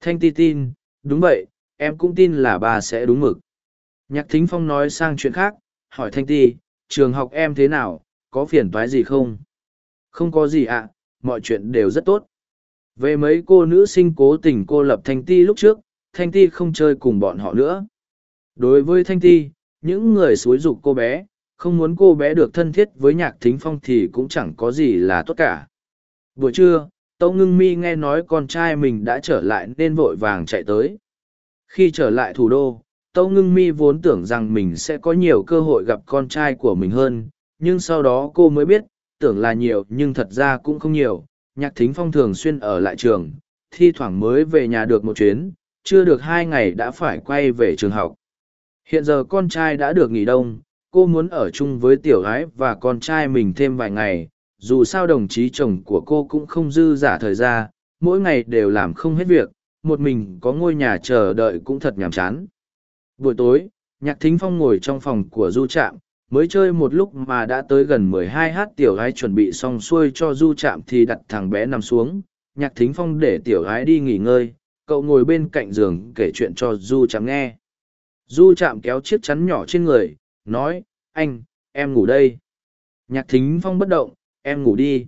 Thanh ti tin, đúng vậy, em cũng tin là bà sẽ đúng mực. Nhạc thính phong nói sang chuyện khác, hỏi Thanh ti, trường học em thế nào, có phiền toái gì không? Không có gì ạ, mọi chuyện đều rất tốt. Về mấy cô nữ sinh cố tình cô lập Thanh ti lúc trước, Thanh ti không chơi cùng bọn họ nữa. Đối với Thanh ti, những người xúi dục cô bé, không muốn cô bé được thân thiết với nhạc thính phong thì cũng chẳng có gì là tốt cả. Buổi trưa tâu ngưng mi nghe nói con trai mình đã trở lại nên vội vàng chạy tới. Khi trở lại thủ đô tâu ngưng mi vốn tưởng rằng mình sẽ có nhiều cơ hội gặp con trai của mình hơn nhưng sau đó cô mới biết tưởng là nhiều nhưng thật ra cũng không nhiều nhạc thính phong thường xuyên ở lại trường, thi thoảng mới về nhà được một chuyến, chưa được hai ngày đã phải quay về trường học. Hiện giờ con trai đã được nghỉ đông, cô muốn ở chung với tiểu gái và con trai mình thêm vài ngày, dù sao đồng chí chồng của cô cũng không dư giả thời gian, mỗi ngày đều làm không hết việc, một mình có ngôi nhà chờ đợi cũng thật nhàm chán. Buổi tối, nhạc thính phong ngồi trong phòng của du trạm mới chơi một lúc mà đã tới gần mười hai h tiểu gái chuẩn bị xong xuôi cho du trạm thì đặt thằng bé nằm xuống nhạc thính phong để tiểu gái đi nghỉ ngơi cậu ngồi bên cạnh giường kể chuyện cho du trạm nghe du trạm kéo chiếc chắn nhỏ trên người nói, anh, em ngủ đây. Nhạc thính phong bất động, em ngủ đi.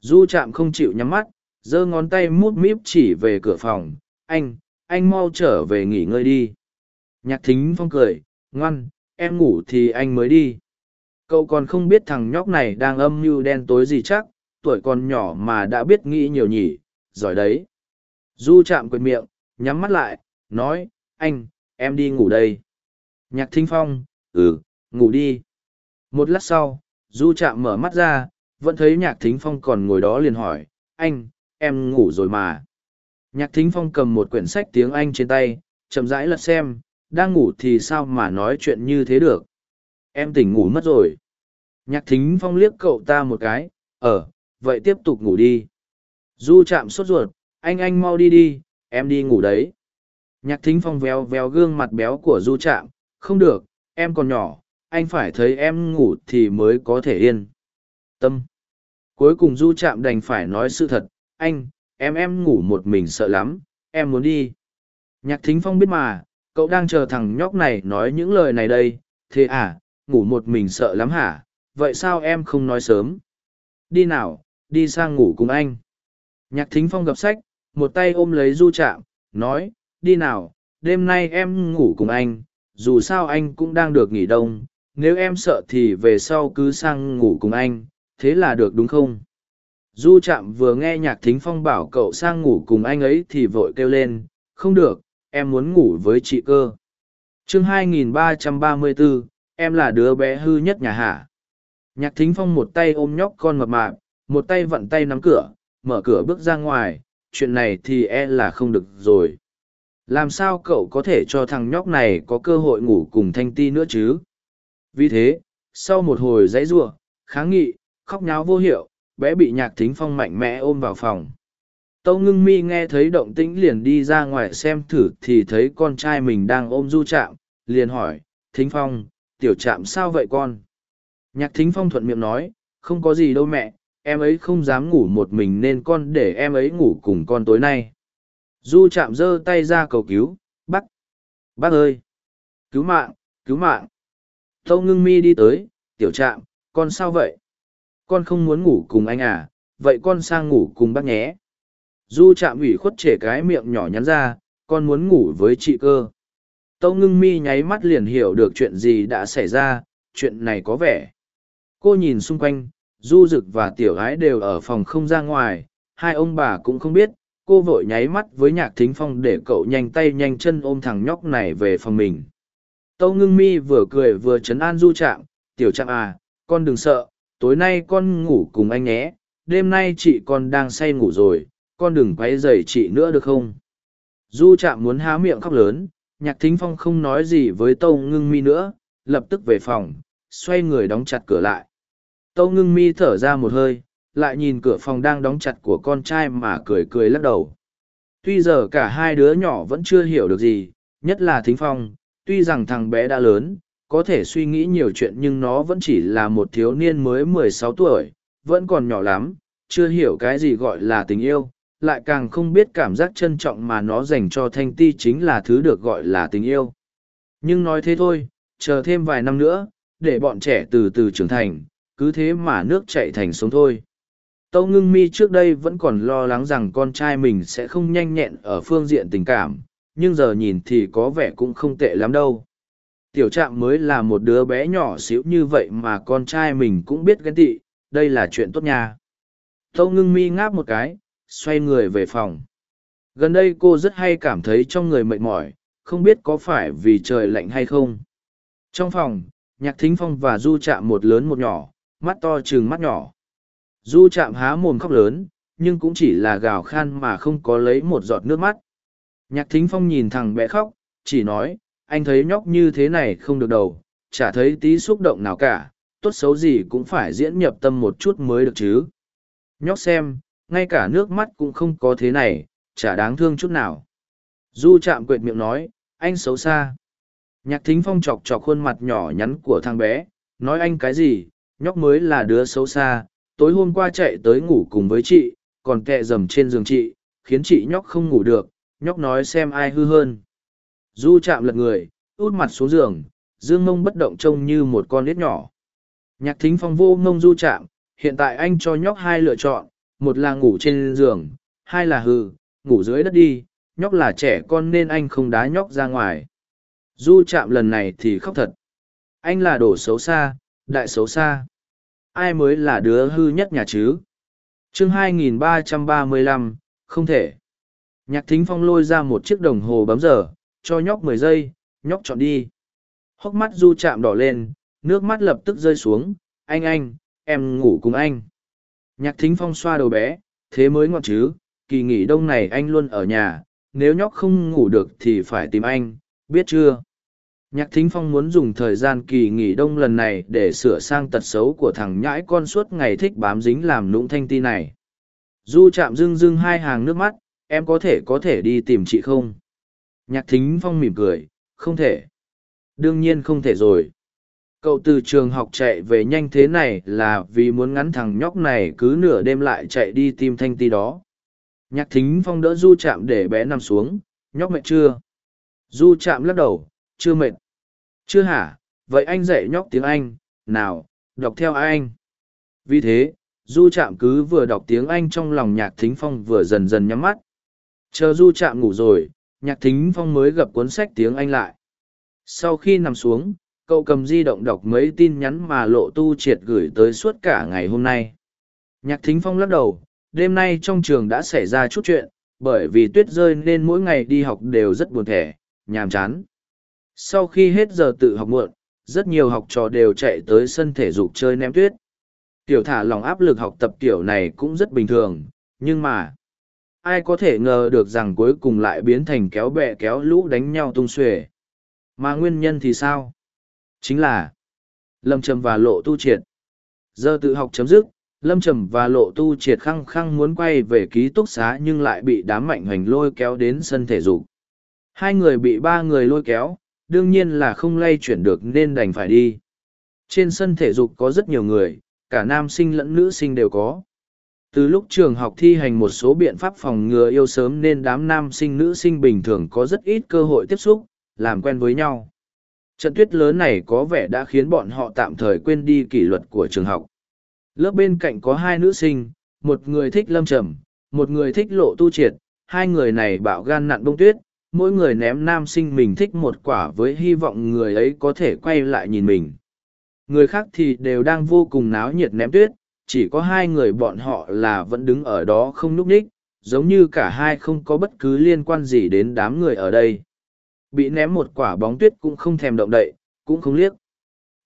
Du chạm không chịu nhắm mắt, giơ ngón tay mút míp chỉ về cửa phòng, anh, anh mau trở về nghỉ ngơi đi. Nhạc thính phong cười, ngoan, em ngủ thì anh mới đi. Cậu còn không biết thằng nhóc này đang âm mưu đen tối gì chắc, tuổi còn nhỏ mà đã biết nghĩ nhiều nhỉ, giỏi đấy. Du chạm quệt miệng, nhắm mắt lại, nói, anh, em đi ngủ đây. Nhạc thính phong, ừ ngủ đi một lát sau du chạm mở mắt ra vẫn thấy nhạc thính phong còn ngồi đó liền hỏi anh em ngủ rồi mà nhạc thính phong cầm một quyển sách tiếng anh trên tay chậm rãi lật xem đang ngủ thì sao mà nói chuyện như thế được? Em tỉnh ngủ mất rồi. Nhạc thính phong liếc cậu ta một cái ờ vậy tiếp tục ngủ đi. Du chạm sốt ruột, anh anh mau đi đi, em đi ngủ đấy. Nhạc thính phong véo véo gương mặt béo của du chạm, không được, em còn nhỏ, anh phải thấy em ngủ thì mới có thể yên. Tâm. Cuối cùng du chạm đành phải nói sự thật, anh, em em ngủ một mình sợ lắm, em muốn đi. Nhạc thính phong biết mà cậu đang chờ thằng nhóc này nói những lời này đây. Thế à ngủ một mình sợ lắm hả? Vậy sao em không nói sớm? Đi nào, đi sang ngủ cùng anh. Nhạc thính phong gặp sách, một tay ôm lấy du chạm nói, đi nào, đêm nay em ngủ cùng anh. Dù sao anh cũng đang được nghỉ đông, nếu em sợ thì về sau cứ sang ngủ cùng anh. Thế là được đúng không? Du trạm vừa nghe nhạc thính phong bảo cậu sang ngủ cùng anh ấy thì vội kêu lên, không được em muốn ngủ với chị cơ. Chương 2334, em là đứa bé hư nhất nhà hả nhạc thính phong một tay ôm nhóc con mập mạp một tay vặn tay nắm cửa mở cửa bước ra ngoài chuyện này thì e là không được rồi. Làm sao cậu có thể cho thằng nhóc này có cơ hội ngủ cùng thanh ti nữa chứ? Vì thế sau một hồi dãy giụa kháng nghị khóc nháo vô hiệu bé bị nhạc thính phong mạnh mẽ ôm vào phòng tâu ngưng mi nghe thấy động tĩnh liền đi ra ngoài xem thử thì thấy con trai mình đang ôm du chạm liền hỏi thính phong tiểu trạm sao vậy con? Nhạc thính phong thuận miệng nói, không có gì đâu mẹ, em ấy không dám ngủ một mình nên con để em ấy ngủ cùng con tối nay. Du chạm giơ tay ra cầu cứu, bác, bác ơi, cứu mạng, cứu mạng. Tâu ngưng mi đi tới, tiểu trạm, con sao vậy? Con không muốn ngủ cùng anh à, vậy con sang ngủ cùng bác nhé. Du chạm ủy khuất trẻ cái miệng nhỏ nhắn ra, con muốn ngủ với chị cơ. Tâu ngưng mi nháy mắt liền hiểu được chuyện gì đã xảy ra, chuyện này có vẻ. Cô nhìn xung quanh, du dực và tiểu gái đều ở phòng không ra ngoài, hai ông bà cũng không biết, cô vội nháy mắt với nhạc thính phong để cậu nhanh tay nhanh chân ôm thằng nhóc này về phòng mình. Tâu ngưng mi vừa cười vừa chấn an du chạm, tiểu chạm à, con đừng sợ, tối nay con ngủ cùng anh nhé, đêm nay chị con đang say ngủ rồi, con đừng quấy rầy chị nữa được không? Du chạm muốn há miệng khóc lớn, nhạc thính phong không nói gì với tâu ngưng mi nữa, lập tức về phòng, xoay người đóng chặt cửa lại. Tâu ngưng mi thở ra một hơi, lại nhìn cửa phòng đang đóng chặt của con trai mà cười cười lắc đầu. Tuy giờ cả hai đứa nhỏ vẫn chưa hiểu được gì, nhất là thính phong, tuy rằng thằng bé đã lớn, có thể suy nghĩ nhiều chuyện nhưng nó vẫn chỉ là một thiếu niên mới mười sáu tuổi, vẫn còn nhỏ lắm, chưa hiểu cái gì gọi là tình yêu, lại càng không biết cảm giác trân trọng mà nó dành cho thanh ti chính là thứ được gọi là tình yêu. Nhưng nói thế thôi, chờ thêm vài năm nữa, để bọn trẻ từ từ trưởng thành, cứ thế mà nước chạy thành sống thôi. Tâu ngưng mi trước đây vẫn còn lo lắng rằng con trai mình sẽ không nhanh nhẹn ở phương diện tình cảm, nhưng giờ nhìn thì có vẻ cũng không tệ lắm đâu. Tiểu trạm mới là một đứa bé nhỏ xíu như vậy mà con trai mình cũng biết ghen tị, đây là chuyện tốt nha. Tâu ngưng mi ngáp một cái, xoay người về phòng. Gần đây cô rất hay cảm thấy trong người mệt mỏi, không biết có phải vì trời lạnh hay không. Trong phòng, nhạc thính phong và du chạm một lớn một nhỏ, mắt to chừng mắt nhỏ. Du chạm há mồm khóc lớn, nhưng cũng chỉ là gào khan mà không có lấy một giọt nước mắt. Nhạc thính phong nhìn thằng bé khóc, chỉ nói, anh thấy nhóc như thế này không được đầu, chả thấy tí xúc động nào cả, tốt xấu gì cũng phải diễn nhập tâm một chút mới được chứ. Nhóc xem, ngay cả nước mắt cũng không có thế này, chả đáng thương chút nào. Du chạm quệt miệng nói, anh xấu xa. Nhạc thính phong chọc chọc khuôn mặt nhỏ nhắn của thằng bé, nói anh cái gì, nhóc mới là đứa xấu xa, tối hôm qua chạy tới ngủ cùng với chị, còn kẹ dầm trên giường chị, khiến chị nhóc không ngủ được, nhóc nói xem ai hư hơn. Du chạm lật người, út mặt xuống giường, dương mông bất động trông như một con nít nhỏ. Nhạc thính phong vô mông du chạm, hiện tại anh cho nhóc hai lựa chọn, một là ngủ trên giường, hai là hư, ngủ dưới đất đi, nhóc là trẻ con nên anh không đá nhóc ra ngoài. Du chạm lần này thì khóc thật. Anh là đổ xấu xa, đại xấu xa. Ai mới là đứa hư nhất nhà chứ? chương 2335, không thể. Nhạc thính phong lôi ra một chiếc đồng hồ bấm giờ, cho nhóc mười giây, nhóc chọn đi. Hốc mắt du chạm đỏ lên, nước mắt lập tức rơi xuống, anh anh, em ngủ cùng anh. Nhạc thính phong xoa đầu bé, thế mới ngọt chứ, kỳ nghỉ đông này anh luôn ở nhà, nếu nhóc không ngủ được thì phải tìm anh, biết chưa? Nhạc thính phong muốn dùng thời gian kỳ nghỉ đông lần này để sửa sang tật xấu của thằng nhãi con suốt ngày thích bám dính làm nũng thanh ti này. Du chạm dưng dưng hai hàng nước mắt, em có thể có thể đi tìm chị không? Nhạc thính phong mỉm cười, không thể. Đương nhiên không thể rồi. Cậu từ trường học chạy về nhanh thế này là vì muốn ngắn thằng nhóc này cứ nửa đêm lại chạy đi tìm thanh ti đó. Nhạc thính phong đỡ du chạm để bé nằm xuống, nhóc mệt chưa? Du chạm lắc đầu, chưa mệt. Chưa hả, vậy anh dạy nhóc tiếng Anh, nào, đọc theo anh. Vì thế, du chạm cứ vừa đọc tiếng Anh trong lòng nhạc thính phong vừa dần dần nhắm mắt. Chờ du chạm ngủ rồi, nhạc thính phong mới gập cuốn sách tiếng Anh lại. Sau khi nằm xuống, cậu cầm di động đọc mấy tin nhắn mà lộ tu triệt gửi tới suốt cả ngày hôm nay. Nhạc thính phong lắc đầu, đêm nay trong trường đã xảy ra chút chuyện, bởi vì tuyết rơi nên mỗi ngày đi học đều rất buồn thẻ, nhàm chán. Sau khi hết giờ tự học muộn, rất nhiều học trò đều chạy tới sân thể dục chơi ném tuyết. Tiểu thả lòng áp lực học tập kiểu này cũng rất bình thường, nhưng mà, ai có thể ngờ được rằng cuối cùng lại biến thành kéo bè kéo lũ đánh nhau tung xuề. Mà nguyên nhân thì sao? Chính là Lâm Trầm và Lộ Tu Triệt. Giờ tự học chấm dứt, Lâm Trầm và Lộ Tu Triệt khăng khăng muốn quay về ký túc xá nhưng lại bị đám mạnh hoành lôi kéo đến sân thể dục. Hai người bị ba người lôi kéo, đương nhiên là không lay chuyển được nên đành phải đi. Trên sân thể dục có rất nhiều người, cả nam sinh lẫn nữ sinh đều có. Từ lúc trường học thi hành một số biện pháp phòng ngừa yêu sớm nên đám nam sinh nữ sinh bình thường có rất ít cơ hội tiếp xúc, làm quen với nhau. Trận tuyết lớn này có vẻ đã khiến bọn họ tạm thời quên đi kỷ luật của trường học. Lớp bên cạnh có hai nữ sinh, một người thích lâm trầm, một người thích lộ tu triệt, hai người này bạo gan nặn bông tuyết, mỗi người ném nam sinh mình thích một quả với hy vọng người ấy có thể quay lại nhìn mình. Người khác thì đều đang vô cùng náo nhiệt ném tuyết, chỉ có hai người bọn họ là vẫn đứng ở đó không núp ních, giống như cả hai không có bất cứ liên quan gì đến đám người ở đây. Bị ném một quả bóng tuyết cũng không thèm động đậy, cũng không liếc.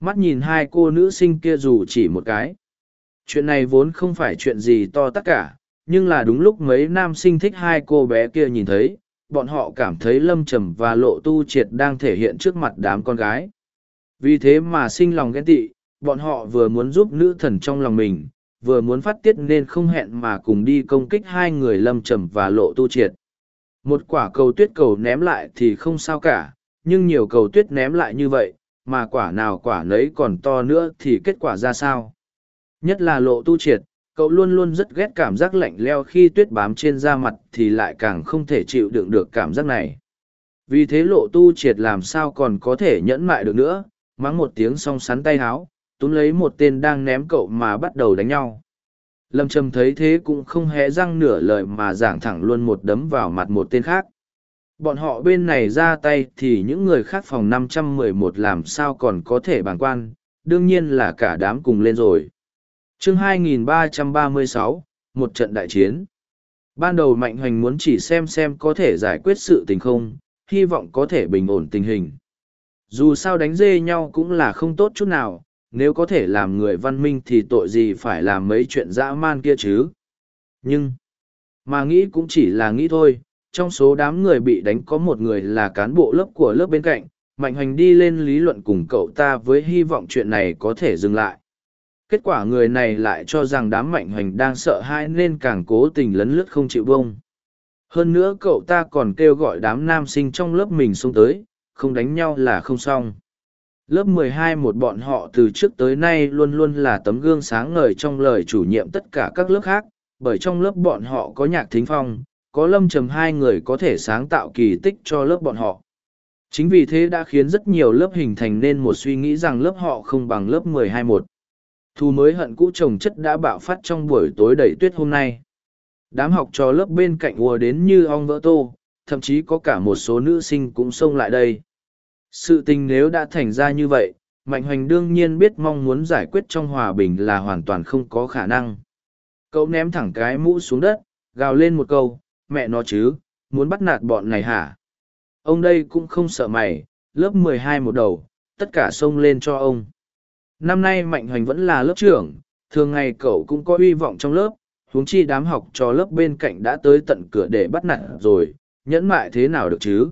Mắt nhìn hai cô nữ sinh kia dù chỉ một cái. Chuyện này vốn không phải chuyện gì to tất cả, nhưng là đúng lúc mấy nam sinh thích hai cô bé kia nhìn thấy, bọn họ cảm thấy lâm trầm và lộ tu triệt đang thể hiện trước mặt đám con gái. Vì thế mà sinh lòng ghen tị, bọn họ vừa muốn giúp nữ thần trong lòng mình, vừa muốn phát tiết nên không hẹn mà cùng đi công kích hai người lâm trầm và lộ tu triệt. Một quả cầu tuyết cầu ném lại thì không sao cả, nhưng nhiều cầu tuyết ném lại như vậy, mà quả nào quả nấy còn to nữa thì kết quả ra sao? Nhất là lộ tu triệt, cậu luôn luôn rất ghét cảm giác lạnh leo khi tuyết bám trên da mặt thì lại càng không thể chịu đựng được cảm giác này. Vì thế lộ tu triệt làm sao còn có thể nhẫn mại được nữa, mắng một tiếng xong sắn tay háo, túm lấy một tên đang ném cậu mà bắt đầu đánh nhau. Lâm Trầm thấy thế cũng không hé răng nửa lời mà giảng thẳng luôn một đấm vào mặt một tên khác. Bọn họ bên này ra tay thì những người khác phòng 511 làm sao còn có thể bàn quan, đương nhiên là cả đám cùng lên rồi. chương 2336, một trận đại chiến. Ban đầu Mạnh Hoành muốn chỉ xem xem có thể giải quyết sự tình không, hy vọng có thể bình ổn tình hình. Dù sao đánh dê nhau cũng là không tốt chút nào, nếu có thể làm người văn minh thì tội gì phải làm mấy chuyện dã man kia chứ. Nhưng, mà nghĩ cũng chỉ là nghĩ thôi, trong số đám người bị đánh có một người là cán bộ lớp của lớp bên cạnh, Mạnh Hoành đi lên lý luận cùng cậu ta với hy vọng chuyện này có thể dừng lại. Kết quả người này lại cho rằng đám Mạnh Hoành đang sợ hãi nên càng cố tình lấn lướt không chịu bông. Hơn nữa cậu ta còn kêu gọi đám nam sinh trong lớp mình xông tới, không đánh nhau là không xong lớp 12 một bọn họ từ trước tới nay luôn luôn là tấm gương sáng ngời trong lời chủ nhiệm tất cả các lớp khác, bởi trong lớp bọn họ có nhạc thính phong, có lâm trầm hai người có thể sáng tạo kỳ tích cho lớp bọn họ. Chính vì thế đã khiến rất nhiều lớp hình thành nên một suy nghĩ rằng lớp họ không bằng lớp 12 một. Thu mới hận cũ trồng chất đã bạo phát trong buổi tối đầy tuyết hôm nay. Đám học trò lớp bên cạnh ùa đến như ong vỡ tô, thậm chí có cả một số nữ sinh cũng xông lại đây sự tình nếu đã thành ra như vậy, Mạnh Hoành đương nhiên biết mong muốn giải quyết trong hòa bình là hoàn toàn không có khả năng. Cậu ném thẳng cái mũ xuống đất, gào lên một câu, mẹ nó chứ, muốn bắt nạt bọn này hả? Ông đây cũng không sợ mày, lớp mười hai một đầu, tất cả xông lên cho ông. Năm nay Mạnh Hoành vẫn là lớp trưởng, thường ngày cậu cũng có hy vọng trong lớp, huống chi đám học cho lớp bên cạnh đã tới tận cửa để bắt nạt rồi, nhẫn mại thế nào được chứ?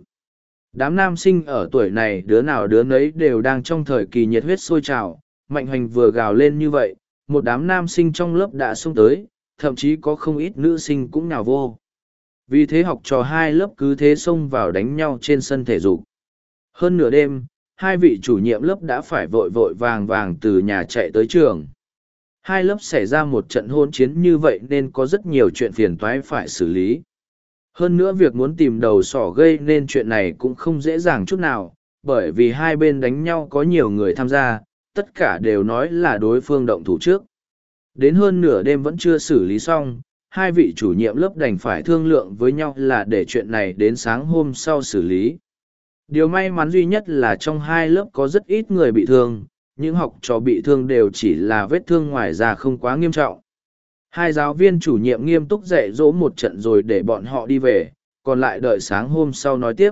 Đám nam sinh ở tuổi này đứa nào đứa nấy đều đang trong thời kỳ nhiệt huyết sôi trào, mạnh hoành vừa gào lên như vậy, một đám nam sinh trong lớp đã xông tới, thậm chí có không ít nữ sinh cũng nào vô. Vì thế học trò hai lớp cứ thế xông vào đánh nhau trên sân thể dục. Hơn nửa đêm, hai vị chủ nhiệm lớp đã phải vội vội vàng vàng từ nhà chạy tới trường. Hai lớp xảy ra một trận hôn chiến như vậy nên có rất nhiều chuyện phiền toái phải xử lý hơn nữa việc muốn tìm đầu sỏ gây nên chuyện này cũng không dễ dàng chút nào, bởi vì hai bên đánh nhau có nhiều người tham gia, tất cả đều nói là đối phương động thủ trước. Đến hơn nửa đêm vẫn chưa xử lý xong, hai vị chủ nhiệm lớp đành phải thương lượng với nhau là để chuyện này đến sáng hôm sau xử lý. Điều may mắn duy nhất là trong hai lớp có rất ít người bị thương, những học trò bị thương đều chỉ là vết thương ngoài ra không quá nghiêm trọng. Hai giáo viên chủ nhiệm nghiêm túc dạy dỗ một trận rồi để bọn họ đi về, còn lại đợi sáng hôm sau nói tiếp.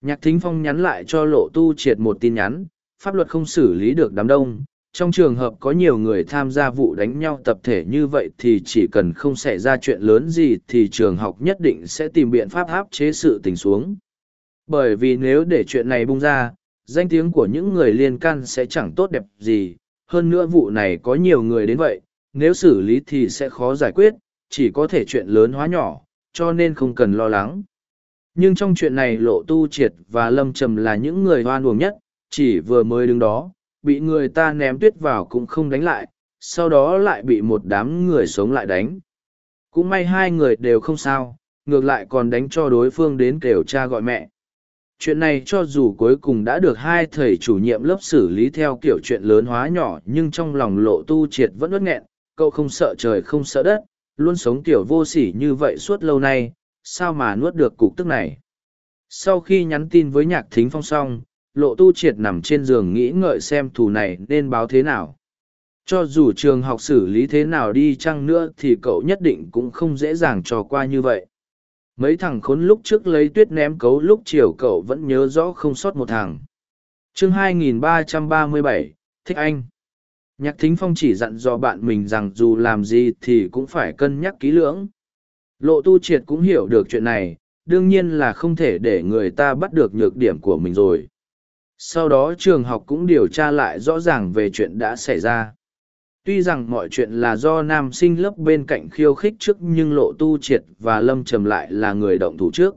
Nhạc Thính Phong nhắn lại cho Lộ Tu triệt một tin nhắn, pháp luật không xử lý được đám đông. Trong trường hợp có nhiều người tham gia vụ đánh nhau tập thể như vậy thì chỉ cần không xảy ra chuyện lớn gì thì trường học nhất định sẽ tìm biện pháp áp chế sự tình xuống. Bởi vì nếu để chuyện này bung ra, danh tiếng của những người liên can sẽ chẳng tốt đẹp gì. Hơn nữa vụ này có nhiều người đến vậy, nếu xử lý thì sẽ khó giải quyết, chỉ có thể chuyện lớn hóa nhỏ, cho nên không cần lo lắng. Nhưng trong chuyện này lộ tu triệt và lâm trầm là những người hoan uổng nhất, chỉ vừa mới đứng đó, bị người ta ném tuyết vào cũng không đánh lại, sau đó lại bị một đám người sống lại đánh. Cũng may hai người đều không sao, ngược lại còn đánh cho đối phương đến kêu cha gọi mẹ. Chuyện này cho dù cuối cùng đã được hai thầy chủ nhiệm lớp xử lý theo kiểu chuyện lớn hóa nhỏ nhưng trong lòng lộ tu triệt vẫn ướt nghẹn, cậu không sợ trời không sợ đất, luôn sống kiểu vô sỉ như vậy suốt lâu nay, sao mà nuốt được cục tức này. Sau khi nhắn tin với nhạc thính phong xong, lộ tu triệt nằm trên giường nghĩ ngợi xem thù này nên báo thế nào. Cho dù trường học xử lý thế nào đi chăng nữa thì cậu nhất định cũng không dễ dàng trò qua như vậy. Mấy thằng khốn lúc trước lấy tuyết ném cấu lúc chiều cậu vẫn nhớ rõ không sót một thằng. chương 2337, Thích Anh Nhạc Thính Phong chỉ dặn dò bạn mình rằng dù làm gì thì cũng phải cân nhắc kỹ lưỡng. Lộ tu triệt cũng hiểu được chuyện này, đương nhiên là không thể để người ta bắt được nhược điểm của mình rồi. Sau đó trường học cũng điều tra lại rõ ràng về chuyện đã xảy ra. Tuy rằng mọi chuyện là do nam sinh lớp bên cạnh khiêu khích trước nhưng lộ tu triệt và lâm trầm lại là người động thủ trước.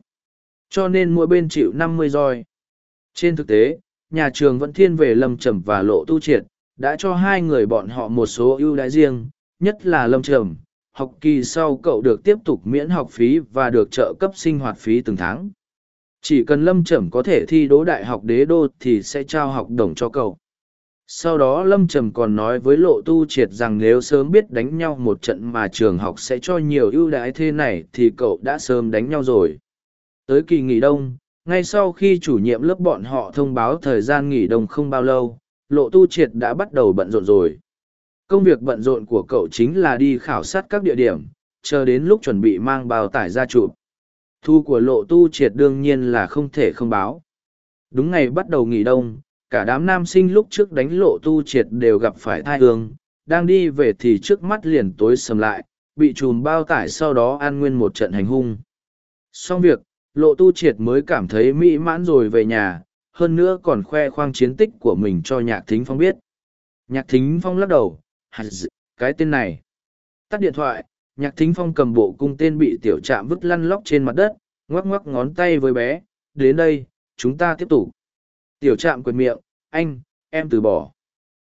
Cho nên mỗi bên chịu năm mươi roi. Trên thực tế, nhà trường vẫn thiên về lâm trầm và lộ tu triệt, đã cho hai người bọn họ một số ưu đãi riêng, nhất là lâm trầm. Học kỳ sau cậu được tiếp tục miễn học phí và được trợ cấp sinh hoạt phí từng tháng. Chỉ cần lâm trầm có thể thi đỗ đại học đế đô thì sẽ trao học đồng cho cậu sau đó lâm trầm còn nói với lộ tu triệt rằng nếu sớm biết đánh nhau một trận mà trường học sẽ cho nhiều ưu đãi thế này thì cậu đã sớm đánh nhau rồi tới kỳ nghỉ đông ngay sau khi chủ nhiệm lớp bọn họ thông báo thời gian nghỉ đông không bao lâu lộ tu triệt đã bắt đầu bận rộn rồi. Công việc bận rộn của cậu chính là đi khảo sát các địa điểm chờ đến lúc chuẩn bị mang bao tải ra chụp. Thu của lộ tu triệt đương nhiên là không thể không báo. Đúng ngày bắt đầu nghỉ đông cả đám nam sinh lúc trước đánh lộ tu triệt đều gặp phải thai hương, đang đi về thì trước mắt liền tối sầm lại, bị chùm bao tải sau đó an nguyên một trận hành hung. Xong việc, lộ tu triệt mới cảm thấy mỹ mãn rồi về nhà, hơn nữa còn khoe khoang chiến tích của mình cho nhạc thính phong biết. Nhạc thính phong lắc đầu, cái tên này. Tắt điện thoại, nhạc thính phong cầm bộ cung tên bị tiểu trạm vứt lăn lóc trên mặt đất, ngoắc ngoắc ngón tay với bé, đến đây, chúng ta tiếp tục. Tiểu trạm quệt miệng, anh, em từ bỏ.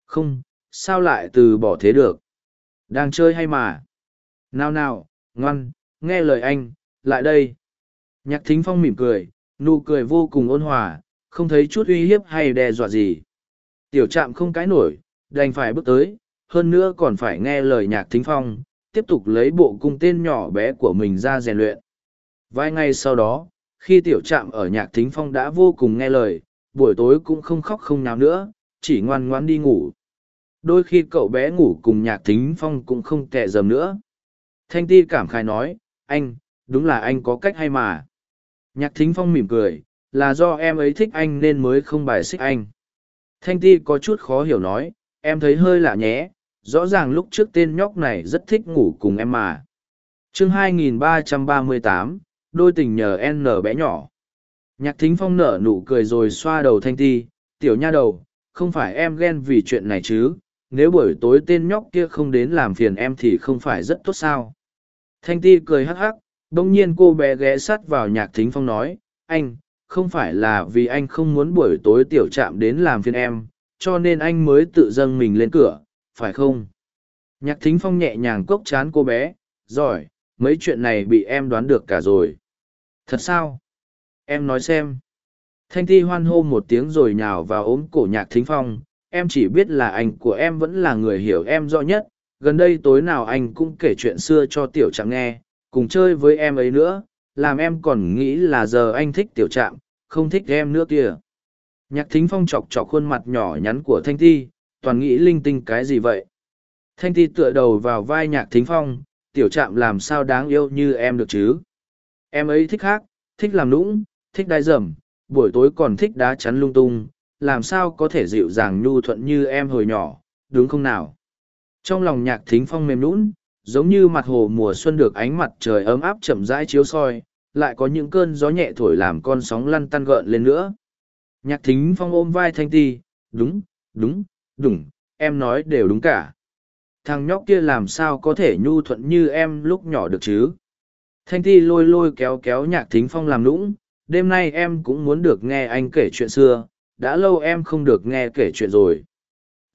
Không, sao lại từ bỏ thế được? Đang chơi hay mà? Nào nào, ngoan, nghe lời anh, lại đây. Nhạc thính phong mỉm cười, nụ cười vô cùng ôn hòa, không thấy chút uy hiếp hay đe dọa gì. Tiểu trạm không cãi nổi, đành phải bước tới, hơn nữa còn phải nghe lời nhạc thính phong, tiếp tục lấy bộ cung tên nhỏ bé của mình ra rèn luyện. Vài ngày sau đó, khi tiểu trạm ở nhạc thính phong đã vô cùng nghe lời, buổi tối cũng không khóc không nào nữa, chỉ ngoan ngoan đi ngủ. Đôi khi cậu bé ngủ cùng nhạc thính phong cũng không kệ dầm nữa. Thanh ti cảm khai nói, anh, đúng là anh có cách hay mà. Nhạc thính phong mỉm cười, là do em ấy thích anh nên mới không bài xích anh. Thanh ti có chút khó hiểu nói, em thấy hơi lạ nhé, rõ ràng lúc trước tên nhóc này rất thích ngủ cùng em mà. chương 2338, đôi tình nhờ N bé nhỏ. Nhạc thính phong nở nụ cười rồi xoa đầu thanh ti, tiểu nha đầu, không phải em ghen vì chuyện này chứ, nếu buổi tối tên nhóc kia không đến làm phiền em thì không phải rất tốt sao. Thanh ti cười hắc hắc, đông nhiên cô bé ghé sát vào nhạc thính phong nói, anh, không phải là vì anh không muốn buổi tối tiểu chạm đến làm phiền em, cho nên anh mới tự dâng mình lên cửa, phải không? Nhạc thính phong nhẹ nhàng cốc chán cô bé, giỏi, mấy chuyện này bị em đoán được cả rồi. Thật sao? em nói xem thanh ti hoan hô một tiếng rồi nhào vào ốm cổ nhạc thính phong em chỉ biết là anh của em vẫn là người hiểu em rõ nhất gần đây tối nào anh cũng kể chuyện xưa cho tiểu trạm nghe cùng chơi với em ấy nữa làm em còn nghĩ là giờ anh thích tiểu trạm không thích em nữa kìa nhạc thính phong chọc chọc khuôn mặt nhỏ nhắn của thanh ti toàn nghĩ linh tinh cái gì vậy? Thanh ti tựa đầu vào vai nhạc thính phong tiểu trạm làm sao đáng yêu như em được chứ? Em ấy thích khác thích làm lũng thích đai dầm, buổi tối còn thích đá chắn lung tung, làm sao có thể dịu dàng nhu thuận như em hồi nhỏ, đúng không nào? Trong lòng nhạc thính phong mềm lũn, giống như mặt hồ mùa xuân được ánh mặt trời ấm áp chậm rãi chiếu soi, lại có những cơn gió nhẹ thổi làm con sóng lăn tăn gợn lên nữa. Nhạc thính phong ôm vai thanh ti, đúng, đúng, đúng, em nói đều đúng cả. Thằng nhóc kia làm sao có thể nhu thuận như em lúc nhỏ được chứ? Thanh ti lôi lôi kéo kéo nhạc thính phong làm nũng, đêm nay em cũng muốn được nghe anh kể chuyện xưa đã lâu em không được nghe kể chuyện rồi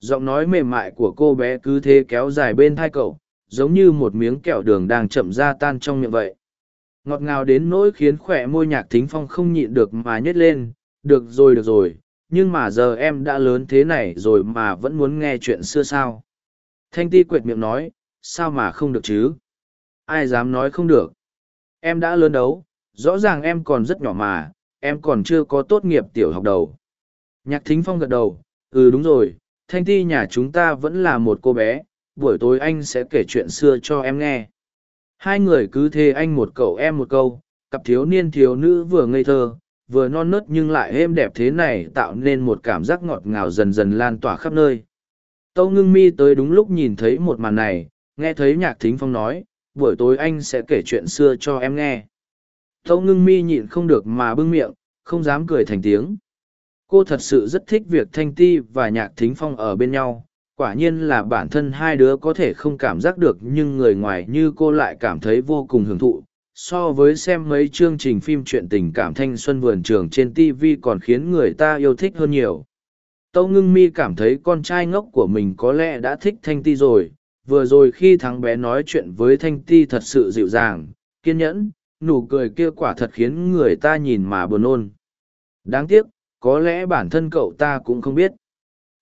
giọng nói mềm mại của cô bé cứ thế kéo dài bên thai cậu giống như một miếng kẹo đường đang chậm ra tan trong miệng vậy ngọt ngào đến nỗi khiến khỏe môi nhạc thính phong không nhịn được mà nhét lên, được rồi được rồi, nhưng mà giờ em đã lớn thế này rồi mà vẫn muốn nghe chuyện xưa sao? Thanh ti quệt miệng nói, sao mà không được chứ? Ai dám nói không được? Em đã lớn đấu, rõ ràng em còn rất nhỏ mà, em còn chưa có tốt nghiệp tiểu học đầu. Nhạc thính phong gật đầu ừ đúng rồi, thanh ti nhà chúng ta vẫn là một cô bé, buổi tối anh sẽ kể chuyện xưa cho em nghe hai người cứ thề anh một cậu em một câu, cặp thiếu niên thiếu nữ vừa ngây thơ, vừa non nớt nhưng lại êm đẹp thế này tạo nên một cảm giác ngọt ngào dần dần lan tỏa khắp nơi. Tâu ngưng mi tới đúng lúc nhìn thấy một màn này, nghe thấy nhạc thính phong nói, buổi tối anh sẽ kể chuyện xưa cho em nghe. Tâu ngưng mi nhịn không được mà bưng miệng, không dám cười thành tiếng. Cô thật sự rất thích việc thanh ti và nhạc thính phong ở bên nhau quả nhiên là bản thân hai đứa có thể không cảm giác được nhưng người ngoài như cô lại cảm thấy vô cùng hưởng thụ. So với xem mấy chương trình phim chuyện tình cảm thanh xuân vườn trường trên tv còn khiến người ta yêu thích hơn nhiều. Tâu ngưng mi cảm thấy con trai ngốc của mình có lẽ đã thích thanh ti rồi. Vừa rồi khi thằng bé nói chuyện với thanh ti thật sự dịu dàng, kiên nhẫn, nụ cười kia quả thật khiến người ta nhìn mà buồn nôn. Đáng tiếc, có lẽ bản thân cậu ta cũng không biết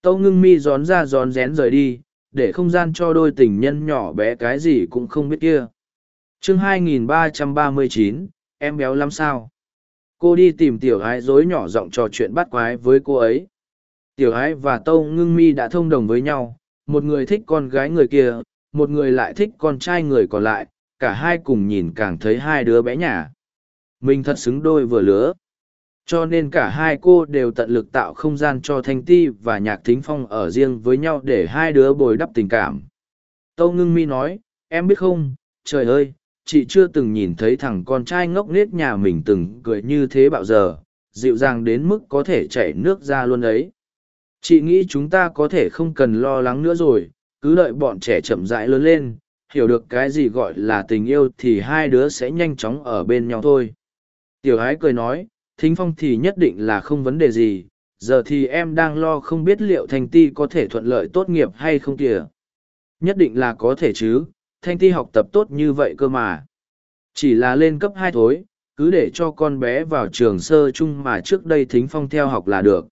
tâu ngưng mi rón ra rón rén rời đi để không gian cho đôi tình nhân nhỏ bé cái gì cũng không biết kia. Chương 2339, em béo lắm sao? Cô đi tìm tiểu ái dối nhỏ giọng trò chuyện bắt quái với cô ấy. Tiểu ái và tâu ngưng mi đã thông đồng với nhau. Một người thích con gái người kia một người lại thích con trai người còn lại. Cả hai cùng nhìn càng thấy hai đứa bé nhà. Mình thật xứng đôi vừa lứa cho nên cả hai cô đều tận lực tạo không gian cho thanh ti và nhạc thính phong ở riêng với nhau để hai đứa bồi đắp tình cảm. Tâu ngưng mi nói, em biết không? Trời ơi, chị chưa từng nhìn thấy thằng con trai ngốc nghếch nhà mình từng cười như thế bạo giờ, dịu dàng đến mức có thể chảy nước ra luôn ấy. Chị nghĩ chúng ta có thể không cần lo lắng nữa rồi, cứ đợi bọn trẻ chậm rãi lớn lên, hiểu được cái gì gọi là tình yêu thì hai đứa sẽ nhanh chóng ở bên nhau thôi. Tiểu ái cười nói thính phong thì nhất định là không vấn đề gì, giờ thì em đang lo không biết liệu thanh ti có thể thuận lợi tốt nghiệp hay không kìa. Nhất định là có thể chứ, thanh ti học tập tốt như vậy cơ mà. Chỉ là lên cấp hai thối cứ để cho con bé vào trường sơ chung mà trước đây thính phong theo học là được.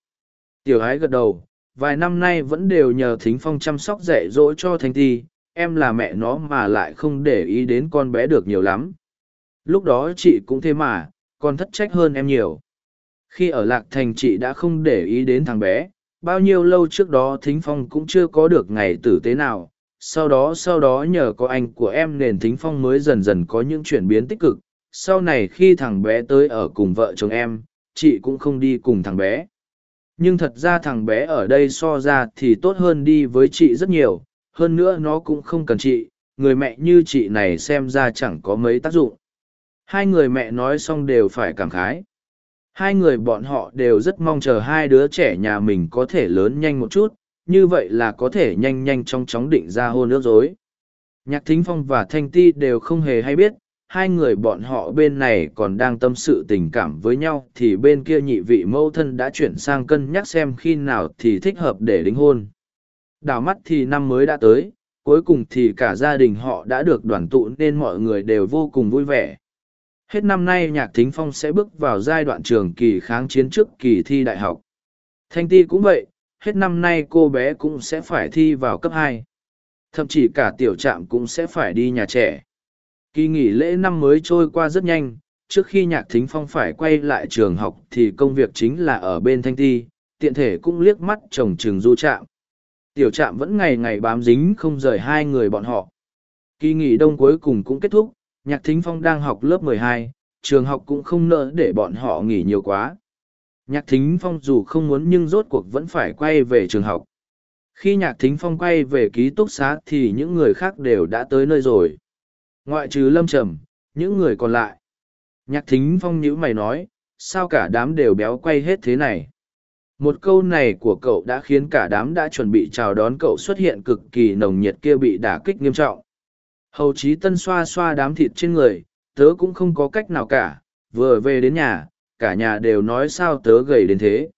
Tiểu ái gật đầu, vài năm nay vẫn đều nhờ thính phong chăm sóc dạy dỗ cho thanh ti, em là mẹ nó mà lại không để ý đến con bé được nhiều lắm. Lúc đó chị cũng thế mà còn thất trách hơn em nhiều. Khi ở lạc thành chị đã không để ý đến thằng bé, bao nhiêu lâu trước đó thính phong cũng chưa có được ngày tử tế nào. Sau đó sau đó nhờ có anh của em nền thính phong mới dần dần có những chuyển biến tích cực. Sau này khi thằng bé tới ở cùng vợ chồng em, chị cũng không đi cùng thằng bé. Nhưng thật ra thằng bé ở đây so ra thì tốt hơn đi với chị rất nhiều. Hơn nữa nó cũng không cần chị. Người mẹ như chị này xem ra chẳng có mấy tác dụng hai người mẹ nói xong đều phải cảm khái. Hai người bọn họ đều rất mong chờ hai đứa trẻ nhà mình có thể lớn nhanh một chút, như vậy là có thể nhanh nhanh chóng chóng định ra hôn ước dối nhạc thính phong và thanh ti đều không hề hay biết, hai người bọn họ bên này còn đang tâm sự tình cảm với nhau, thì bên kia nhị vị mẫu thân đã chuyển sang cân nhắc xem khi nào thì thích hợp để đính hôn. Đảo mắt thì năm mới đã tới, cuối cùng thì cả gia đình họ đã được đoàn tụ nên mọi người đều vô cùng vui vẻ hết năm nay nhạc thính phong sẽ bước vào giai đoạn trường kỳ kháng chiến trước kỳ thi đại học. Thanh ti cũng vậy, hết năm nay cô bé cũng sẽ phải thi vào cấp hai. Thậm chí cả tiểu trạm cũng sẽ phải đi nhà trẻ. Kỳ nghỉ lễ năm mới trôi qua rất nhanh, trước khi nhạc thính phong phải quay lại trường học thì công việc chính là ở bên thanh ti, tiện thể cũng liếc mắt chồng chừng du trạm. Tiểu trạm vẫn ngày ngày bám dính không rời hai người bọn họ. Kỳ nghỉ đông cuối cùng cũng kết thúc nhạc thính phong đang học lớp 12, trường học cũng không nỡ để bọn họ nghỉ nhiều quá. Nhạc thính phong dù không muốn nhưng rốt cuộc vẫn phải quay về trường học. Khi nhạc thính phong quay về ký túc xá thì những người khác đều đã tới nơi rồi. Ngoại trừ lâm trầm những người còn lại. Nhạc thính phong nhữ mày nói sao cả đám đều béo quay hết thế này? Một câu này của cậu đã khiến cả đám đã chuẩn bị chào đón cậu xuất hiện cực kỳ nồng nhiệt kia bị đả kích nghiêm trọng hầu chí tân xoa xoa đám thịt trên người, tớ cũng không có cách nào cả, vừa về đến nhà, cả nhà đều nói sao tớ gầy đến thế.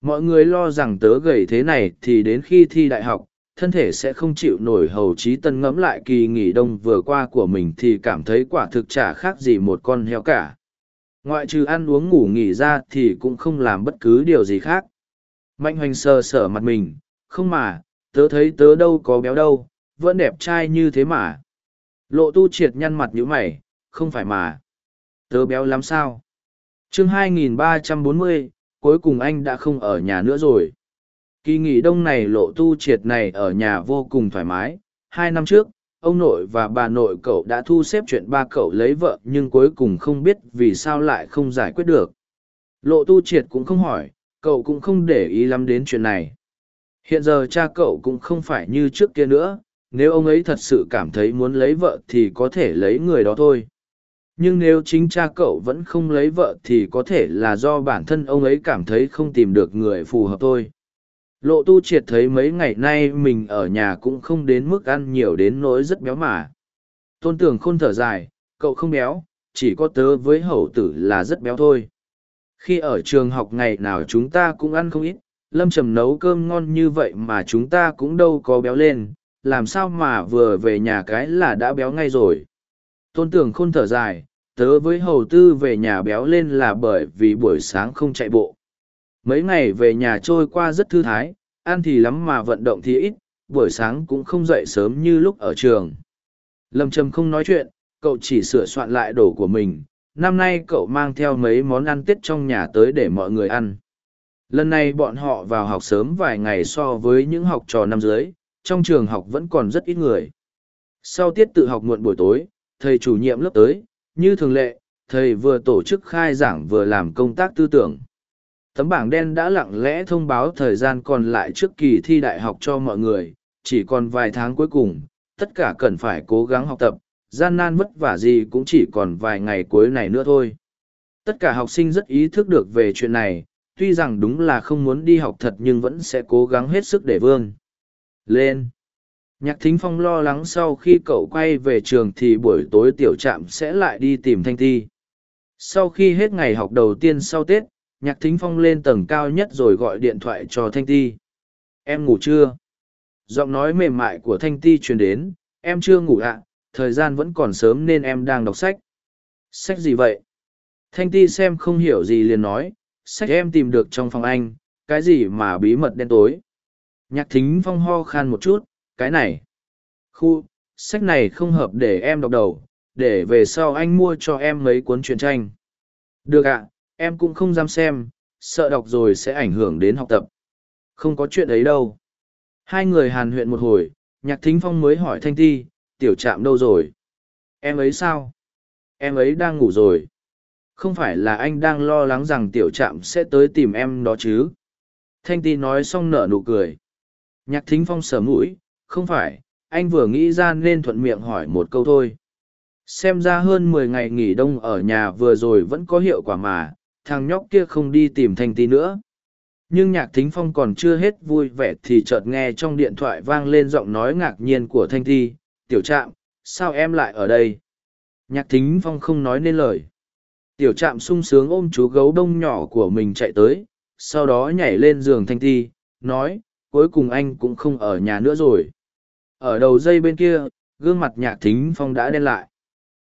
Mọi người lo rằng tớ gầy thế này thì đến khi thi đại học, thân thể sẽ không chịu nổi hầu trí tân ngẫm lại kỳ nghỉ đông vừa qua của mình thì cảm thấy quả thực chả khác gì một con heo cả. Ngoại trừ ăn uống ngủ nghỉ ra thì cũng không làm bất cứ điều gì khác. Mạnh hoành sờ sờ mặt mình, không mà, tớ thấy tớ đâu có béo đâu, vẫn đẹp trai như thế mà lộ tu triệt nhăn mặt như mày không phải mà. Tớ béo lắm sao? Chương 2340, cuối cùng anh đã không ở nhà nữa rồi. Kỳ nghỉ đông này lộ tu triệt này ở nhà vô cùng thoải mái. Hai năm trước ông nội và bà nội cậu đã thu xếp chuyện ba cậu lấy vợ nhưng cuối cùng không biết vì sao lại không giải quyết được. Lộ tu triệt cũng không hỏi cậu cũng không để ý lắm đến chuyện này. Hiện giờ cha cậu cũng không phải như trước kia nữa nếu ông ấy thật sự cảm thấy muốn lấy vợ thì có thể lấy người đó thôi. Nhưng nếu chính cha cậu vẫn không lấy vợ thì có thể là do bản thân ông ấy cảm thấy không tìm được người phù hợp thôi. Lộ tu triệt thấy mấy ngày nay mình ở nhà cũng không đến mức ăn nhiều đến nỗi rất béo mà. Tôn tưởng khôn thở dài, cậu không béo, chỉ có tớ với hậu tử là rất béo thôi. Khi ở trường học ngày nào chúng ta cũng ăn không ít, lâm trầm nấu cơm ngon như vậy mà chúng ta cũng đâu có béo lên làm sao mà vừa về nhà cái là đã béo ngay rồi. Tôn tưởng khôn thở dài, tớ với hầu tư về nhà béo lên là bởi vì buổi sáng không chạy bộ. Mấy ngày về nhà trôi qua rất thư thái, ăn thì lắm mà vận động thì ít, buổi sáng cũng không dậy sớm như lúc ở trường. Lâm trầm không nói chuyện, cậu chỉ sửa soạn lại đồ của mình, năm nay cậu mang theo mấy món ăn tết trong nhà tới để mọi người ăn. Lần này bọn họ vào học sớm vài ngày so với những học trò năm dưới trong trường học vẫn còn rất ít người. Sau tiết tự học muộn buổi tối, thầy chủ nhiệm lớp tới, như thường lệ, thầy vừa tổ chức khai giảng vừa làm công tác tư tưởng. Tấm bảng đen đã lặng lẽ thông báo thời gian còn lại trước kỳ thi đại học cho mọi người, chỉ còn vài tháng cuối cùng, tất cả cần phải cố gắng học tập, gian nan vất vả gì cũng chỉ còn vài ngày cuối này nữa thôi. Tất cả học sinh rất ý thức được về chuyện này, tuy rằng đúng là không muốn đi học thật nhưng vẫn sẽ cố gắng hết sức để vươn lên. Nhạc thính phong lo lắng sau khi cậu quay về trường thì buổi tối tiểu trạm sẽ lại đi tìm thanh thi. Sau khi hết ngày học đầu tiên sau tết, nhạc thính phong lên tầng cao nhất rồi gọi điện thoại cho thanh ti em ngủ chưa? Giọng nói mềm mại của thanh ti truyền đến. Em chưa ngủ ạ, thời gian vẫn còn sớm nên em đang đọc sách. Sách gì vậy? Thanh ti xem không hiểu gì liền nói. Sách em tìm được trong phòng anh, cái gì mà bí mật đen tối? Nhạc thính phong ho khan một chút, cái này. Khu, sách này không hợp để em đọc đầu, để về sau anh mua cho em mấy cuốn truyện tranh. Được ạ, em cũng không dám xem, sợ đọc rồi sẽ ảnh hưởng đến học tập. Không có chuyện ấy đâu. Hai người hàn huyện một hồi, nhạc thính phong mới hỏi thanh ti, tiểu trạm đâu rồi? Em ấy sao? Em ấy đang ngủ rồi. Không phải là anh đang lo lắng rằng tiểu trạm sẽ tới tìm em đó chứ? Thanh ti nói xong nở nụ cười nhạc thính phong sờ mũi không phải anh vừa nghĩ ra nên thuận miệng hỏi một câu thôi. Xem ra hơn mười ngày nghỉ đông ở nhà vừa rồi vẫn có hiệu quả mà thằng nhóc kia không đi tìm thanh tí nữa. Nhưng nhạc thính phong còn chưa hết vui vẻ thì chợt nghe trong điện thoại vang lên giọng nói ngạc nhiên của thanh Thi, tiểu trạm sao em lại ở đây? Nhạc thính phong không nói nên lời. Tiểu trạm sung sướng ôm chú gấu đông nhỏ của mình chạy tới sau đó nhảy lên giường thanh Thi, nói cuối cùng anh cũng không ở nhà nữa rồi. Ở đầu dây bên kia gương mặt nhạc thính phong đã đen lại.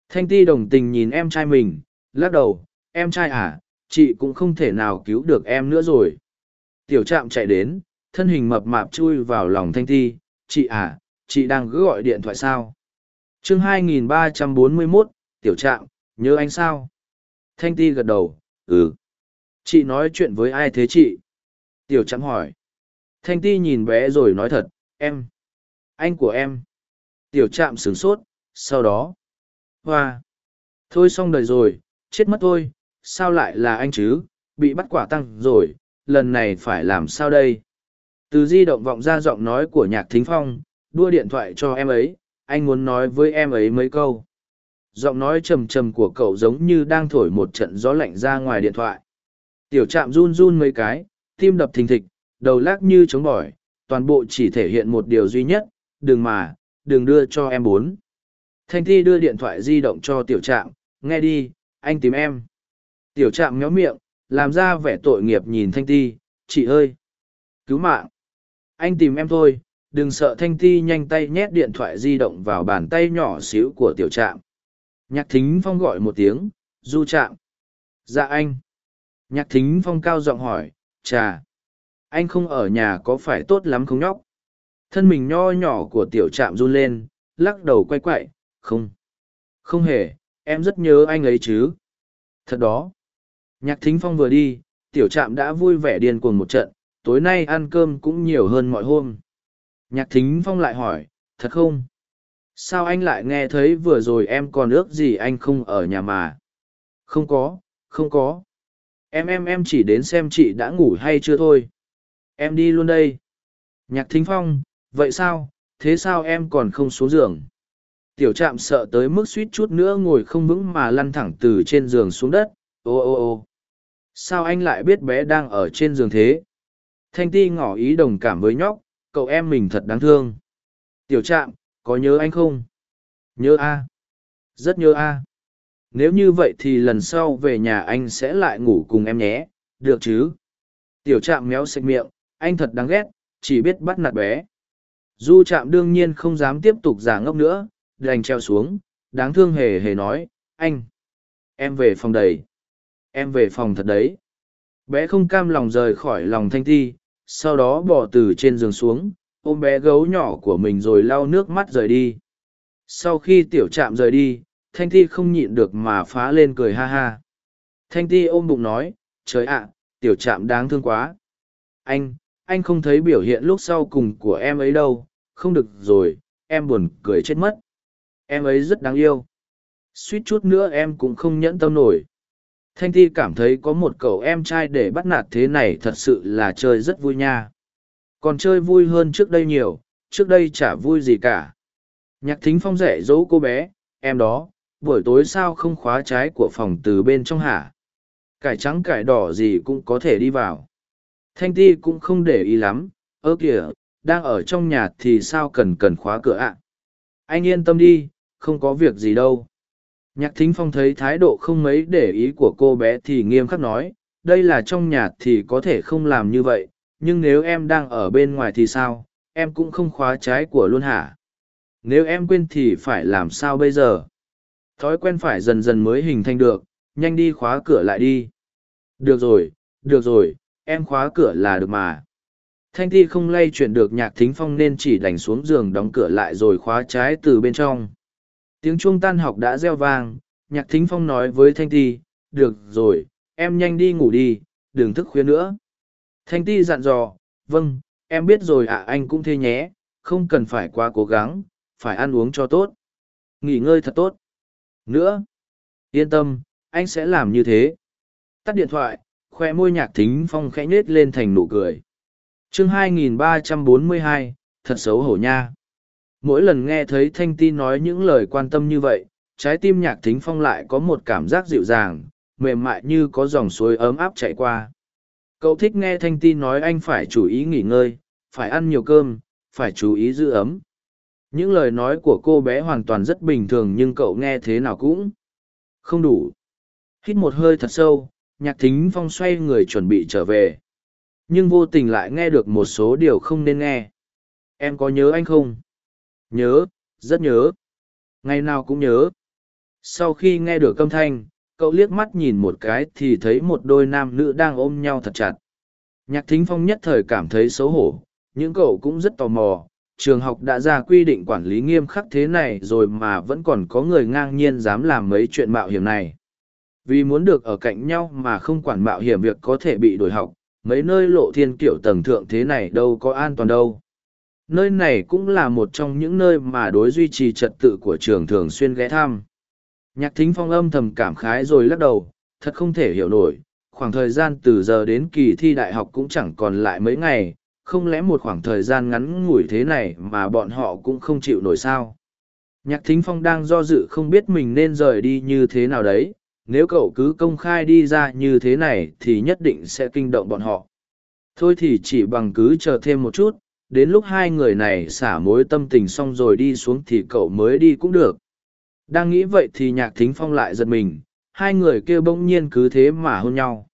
Thanh ti đồng tình nhìn em trai mình lắc đầu em trai à chị cũng không thể nào cứu được em nữa rồi. Tiểu trạm chạy đến thân hình mập mạp chui vào lòng thanh ti chị à chị đang cứ gọi điện thoại sao? Chương 2341, tiểu trạm nhớ anh sao? Thanh ti gật đầu ừ. Chị nói chuyện với ai thế chị? Tiểu trạm hỏi thanh ti nhìn bé rồi nói thật, em, anh của em. Tiểu trạm sửng sốt, sau đó? Hoa. Thôi xong đời rồi, chết mất thôi, sao lại là anh chứ? Bị bắt quả tăng rồi, lần này phải làm sao đây? Từ di động vọng ra giọng nói của nhạc thính phong, đua điện thoại cho em ấy, anh muốn nói với em ấy mấy câu. Giọng nói trầm trầm của cậu giống như đang thổi một trận gió lạnh ra ngoài điện thoại. Tiểu trạm run run mấy cái, tim đập thình thịch đầu lắc như trống bỏi, toàn bộ chỉ thể hiện một điều duy nhất, đừng mà, đừng đưa cho em bốn. Thanh thi đưa điện thoại di động cho tiểu trạm, nghe đi, anh tìm em. Tiểu trạm méo miệng, làm ra vẻ tội nghiệp nhìn thanh ti chị ơi, cứu mạng. Anh tìm em thôi, đừng sợ thanh ti nhanh tay nhét điện thoại di động vào bàn tay nhỏ xíu của tiểu trạm. Nhạc thính phong gọi một tiếng, du trạm. Dạ anh. Nhạc thính phong cao giọng hỏi, chà anh không ở nhà có phải tốt lắm không nhóc? Thân mình nho nhỏ của tiểu trạm run lên, lắc đầu quay quậy, không. Không hề, em rất nhớ anh ấy chứ. Thật đó. Nhạc thính phong vừa đi, tiểu trạm đã vui vẻ điên cuồng một trận, tối nay ăn cơm cũng nhiều hơn mọi hôm. Nhạc thính phong lại hỏi, thật không? Sao anh lại nghe thấy vừa rồi em còn ước gì anh không ở nhà mà? Không có không có. Em em em chỉ đến xem chị đã ngủ hay chưa thôi em đi luôn đây. Nhạc thính phong, vậy sao? Thế sao em còn không xuống giường? Tiểu trạm sợ tới mức suýt chút nữa ngồi không vững mà lăn thẳng từ trên giường xuống đất. Ô ô ô. Sao anh lại biết bé đang ở trên giường thế? Thanh ti ngỏ ý đồng cảm với nhóc, cậu em mình thật đáng thương. Tiểu trạm, có nhớ anh không? Nhớ a. Rất nhớ a. Nếu như vậy thì lần sau về nhà anh sẽ lại ngủ cùng em nhé. Được chứ? Tiểu trạm méo sạch miệng anh thật đáng ghét, chỉ biết bắt nạt bé. Du trạm đương nhiên không dám tiếp tục giả ngốc nữa, đành treo xuống, đáng thương hề hề nói, anh, em về phòng đầy. Em về phòng thật đấy. Bé không cam lòng rời khỏi lòng thanh thi sau đó bỏ từ trên giường xuống, ôm bé gấu nhỏ của mình rồi lau nước mắt rời đi. Sau khi tiểu trạm rời đi, thanh thi không nhịn được mà phá lên cười ha ha. Thanh thi ôm bụng nói, trời ạ, tiểu trạm đáng thương quá. Anh anh không thấy biểu hiện lúc sau cùng của em ấy đâu, không được rồi, em buồn cười chết mất. Em ấy rất đáng yêu. Suýt chút nữa em cũng không nhẫn tâm nổi. Thanh thi cảm thấy có một cậu em trai để bắt nạt thế này thật sự là chơi rất vui nha. Còn chơi vui hơn trước đây nhiều, trước đây chả vui gì cả. Nhạc thính phong rẻ dỗ cô bé, em đó, buổi tối sao không khóa trái của phòng từ bên trong hả? Cải trắng cải đỏ gì cũng có thể đi vào thanh ti cũng không để ý lắm, ơ kìa, đang ở trong nhà thì sao cần cần khóa cửa ạ? Anh yên tâm đi, không có việc gì đâu. Nhạc thính phong thấy thái độ không mấy để ý của cô bé thì nghiêm khắc nói, đây là trong nhà thì có thể không làm như vậy, nhưng nếu em đang ở bên ngoài thì sao? Em cũng không khóa trái của luôn hả? Nếu em quên thì phải làm sao bây giờ? Thói quen phải dần dần mới hình thành được, nhanh đi khóa cửa lại đi. Được rồi được rồi em khóa cửa là được mà. Thanh thi không lay chuyển được nhạc thính phong nên chỉ đành xuống giường đóng cửa lại rồi khóa trái từ bên trong. Tiếng chuông tan học đã reo vang, nhạc thính phong nói với thanh Thi: được rồi, em nhanh đi ngủ đi, đừng thức khuya nữa. Thanh ti dặn dò vâng em biết rồi ạ, anh cũng thế nhé, không cần phải quá cố gắng, phải ăn uống cho tốt. Nghỉ ngơi thật tốt. Nữa? Yên tâm, anh sẽ làm như thế. Tắt điện thoại khoe môi nhạc thính phong khẽ nhết lên thành nụ cười. Chương 2342, thật xấu hổ nha. Mỗi lần nghe thấy thanh ti nói những lời quan tâm như vậy trái tim nhạc thính phong lại có một cảm giác dịu dàng mềm mại như có dòng suối ấm áp chạy qua. Cậu thích nghe thanh ti nói anh phải chú ý nghỉ ngơi phải ăn nhiều cơm phải chú ý giữ ấm. Những lời nói của cô bé hoàn toàn rất bình thường nhưng cậu nghe thế nào cũng không đủ. Hít một hơi thật sâu nhạc thính phong xoay người chuẩn bị trở về. Nhưng vô tình lại nghe được một số điều không nên nghe. Em có nhớ anh không? Nhớ, rất nhớ. Ngày nào cũng nhớ. Sau khi nghe được âm thanh, cậu liếc mắt nhìn một cái thì thấy một đôi nam nữ đang ôm nhau thật chặt. Nhạc thính phong nhất thời cảm thấy xấu hổ. Những cậu cũng rất tò mò. Trường học đã ra quy định quản lý nghiêm khắc thế này rồi mà vẫn còn có người ngang nhiên dám làm mấy chuyện mạo hiểm này vì muốn được ở cạnh nhau mà không quản mạo hiểm việc có thể bị đổi học, mấy nơi lộ thiên kiểu tầng thượng thế này đâu có an toàn đâu. Nơi này cũng là một trong những nơi mà đối duy trì trật tự của trường thường xuyên ghé thăm. Nhạc thính phong âm thầm cảm khái rồi lắc đầu, thật không thể hiểu nổi, khoảng thời gian từ giờ đến kỳ thi đại học cũng chẳng còn lại mấy ngày, không lẽ một khoảng thời gian ngắn ngủi thế này mà bọn họ cũng không chịu nổi sao? Nhạc thính phong đang do dự không biết mình nên rời đi như thế nào đấy nếu cậu cứ công khai đi ra như thế này thì nhất định sẽ kinh động bọn họ. Thôi thì chỉ bằng cứ chờ thêm một chút, đến lúc hai người này xả mối tâm tình xong rồi đi xuống thì cậu mới đi cũng được. Đang nghĩ vậy thì nhạc thính phong lại giật mình, hai người kia bỗng nhiên cứ thế mà hôn nhau.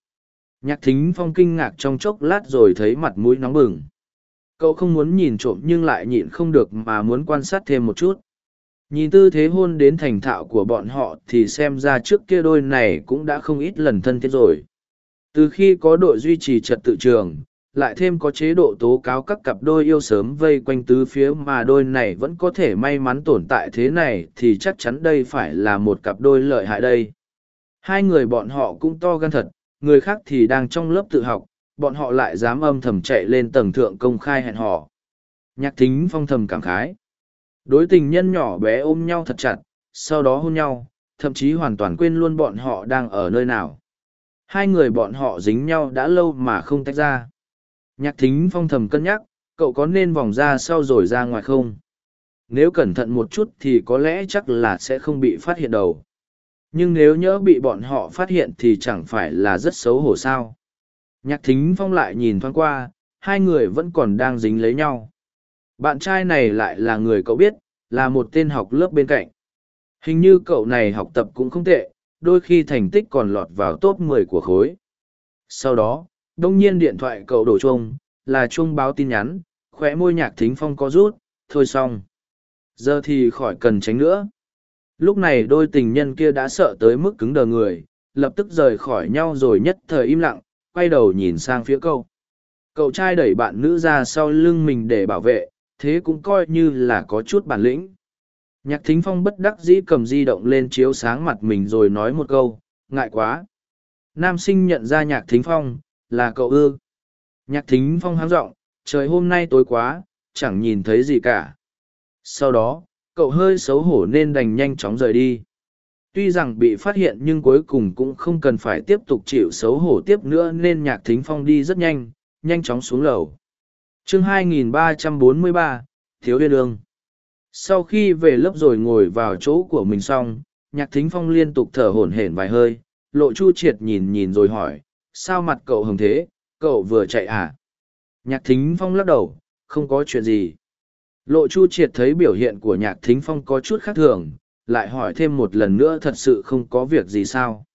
Nhạc thính phong kinh ngạc trong chốc lát rồi thấy mặt mũi nóng bừng. Cậu không muốn nhìn trộm nhưng lại nhịn không được mà muốn quan sát thêm một chút nhìn tư thế hôn đến thành thạo của bọn họ thì xem ra trước kia đôi này cũng đã không ít lần thân thiết rồi. Từ khi có đội duy trì trật tự trường, lại thêm có chế độ tố cáo các cặp đôi yêu sớm vây quanh tứ phía mà đôi này vẫn có thể may mắn tồn tại thế này thì chắc chắn đây phải là một cặp đôi lợi hại đây. Hai người bọn họ cũng to gan thật, người khác thì đang trong lớp tự học, bọn họ lại dám âm thầm chạy lên tầng thượng công khai hẹn hò. Nhạc thính phong thầm cảm khái đối tình nhân nhỏ bé ôm nhau thật chặt, sau đó hôn nhau, thậm chí hoàn toàn quên luôn bọn họ đang ở nơi nào. Hai người bọn họ dính nhau đã lâu mà không tách ra. Nhạc thính phong thầm cân nhắc, cậu có nên vòng ra sau rồi ra ngoài không? Nếu cẩn thận một chút thì có lẽ chắc là sẽ không bị phát hiện đầu. Nhưng nếu nhỡ bị bọn họ phát hiện thì chẳng phải là rất xấu hổ sao? Nhạc thính phong lại nhìn thoáng qua, hai người vẫn còn đang dính lấy nhau bạn trai này lại là người cậu biết, là một tên học lớp bên cạnh. Hình như cậu này học tập cũng không tệ, đôi khi thành tích còn lọt vào top 10 của khối. Sau đó, đông nhiên điện thoại cậu đổ chuông, là chuông báo tin nhắn, khóe môi nhạc thính phong có rút, thôi xong. Giờ thì khỏi cần tránh nữa. Lúc này đôi tình nhân kia đã sợ tới mức cứng đờ người, lập tức rời khỏi nhau rồi nhất thời im lặng, quay đầu nhìn sang phía cậu. Cậu trai đẩy bạn nữ ra sau lưng mình để bảo vệ thế cũng coi như là có chút bản lĩnh. Nhạc thính phong bất đắc dĩ cầm di động lên chiếu sáng mặt mình rồi nói một câu ngại quá. Nam sinh nhận ra nhạc thính phong là cậu ư? Nhạc thính phong háng rộng, trời hôm nay tối quá chẳng nhìn thấy gì cả. Sau đó cậu hơi xấu hổ nên đành nhanh chóng rời đi. Tuy rằng bị phát hiện nhưng cuối cùng cũng không cần phải tiếp tục chịu xấu hổ tiếp nữa nên nhạc thính phong đi rất nhanh nhanh chóng xuống lầu chương 2343, thiếu uyên ương. Sau khi về lớp rồi ngồi vào chỗ của mình xong nhạc thính phong liên tục thở hổn hển vài hơi lộ chu triệt nhìn nhìn rồi hỏi sao mặt cậu hồng thế? Cậu vừa chạy à? Nhạc thính phong lắc đầu không có chuyện gì. Lộ chu triệt thấy biểu hiện của nhạc thính phong có chút khác thường lại hỏi thêm một lần nữa thật sự không có việc gì sao?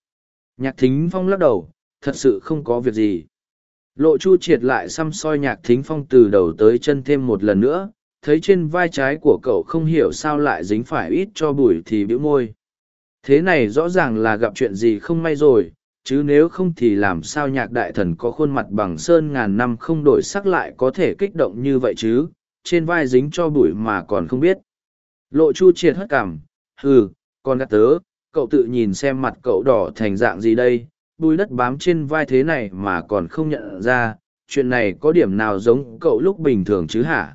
Nhạc thính phong lắc đầu thật sự không có việc gì. Lộ chu triệt lại xăm soi nhạc thính phong từ đầu tới chân thêm một lần nữa, thấy trên vai trái của cậu không hiểu sao lại dính phải ít cho bụi thì bĩu môi. Thế này rõ ràng là gặp chuyện gì không may rồi, chứ nếu không thì làm sao nhạc đại thần có khuôn mặt bằng sơn ngàn năm không đổi sắc lại có thể kích động như vậy chứ, trên vai dính cho bụi mà còn không biết. Lộ chu triệt hất cảm, hừ, con gắt tớ, cậu tự nhìn xem mặt cậu đỏ thành dạng gì đây, bùi đất bám trên vai thế này mà còn không nhận ra, chuyện này có điểm nào giống cậu lúc bình thường chứ hả?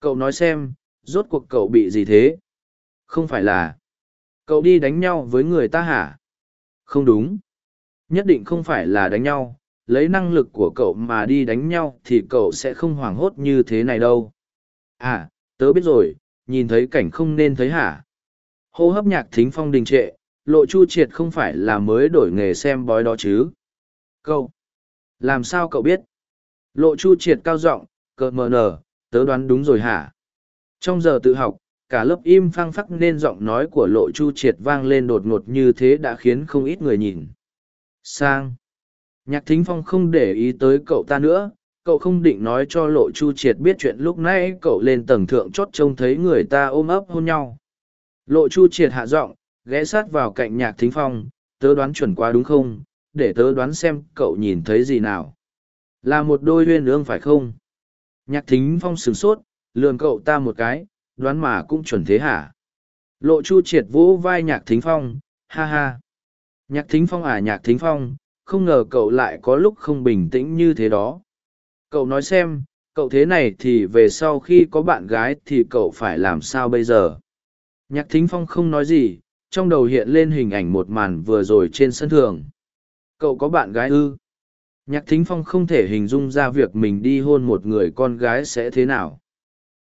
Cậu nói xem, rốt cuộc cậu bị gì thế? Không phải là... Cậu đi đánh nhau với người ta hả? Không đúng. Nhất định không phải là đánh nhau, lấy năng lực của cậu mà đi đánh nhau thì cậu sẽ không hoảng hốt như thế này đâu. À, tớ biết rồi, nhìn thấy cảnh không nên thấy hả? Hô hấp nhạc thính phong đình trệ, lộ chu triệt không phải là mới đổi nghề xem bói đó chứ? Cậu. làm sao cậu biết? Lộ chu triệt cao giọng cờ mờ nở, tớ đoán đúng rồi hả? Trong giờ tự học, cả lớp im phăng phắc nên giọng nói của lộ chu triệt vang lên đột ngột như thế đã khiến không ít người nhìn. Sang. Nhạc thính phong không để ý tới cậu ta nữa, cậu không định nói cho lộ chu triệt biết chuyện lúc nãy cậu lên tầng thượng chót trông thấy người ta ôm ấp hôn nhau. Lộ chu triệt hạ giọng ghé sát vào cạnh nhạc thính phong, tớ đoán chuẩn quá đúng không? Để tớ đoán xem cậu nhìn thấy gì nào. Là một đôi huyên ương phải không? Nhạc thính phong sửng sốt lườn cậu ta một cái, đoán mà cũng chuẩn thế hả? Lộ chu triệt vỗ vai nhạc thính phong, ha ha. Nhạc thính phong à nhạc thính phong, không ngờ cậu lại có lúc không bình tĩnh như thế đó. Cậu nói xem, cậu thế này thì về sau khi có bạn gái thì cậu phải làm sao bây giờ? Nhạc thính phong không nói gì trong đầu hiện lên hình ảnh một màn vừa rồi trên sân thường. Cậu có bạn gái ư? Nhạc thính phong không thể hình dung ra việc mình đi hôn một người con gái sẽ thế nào.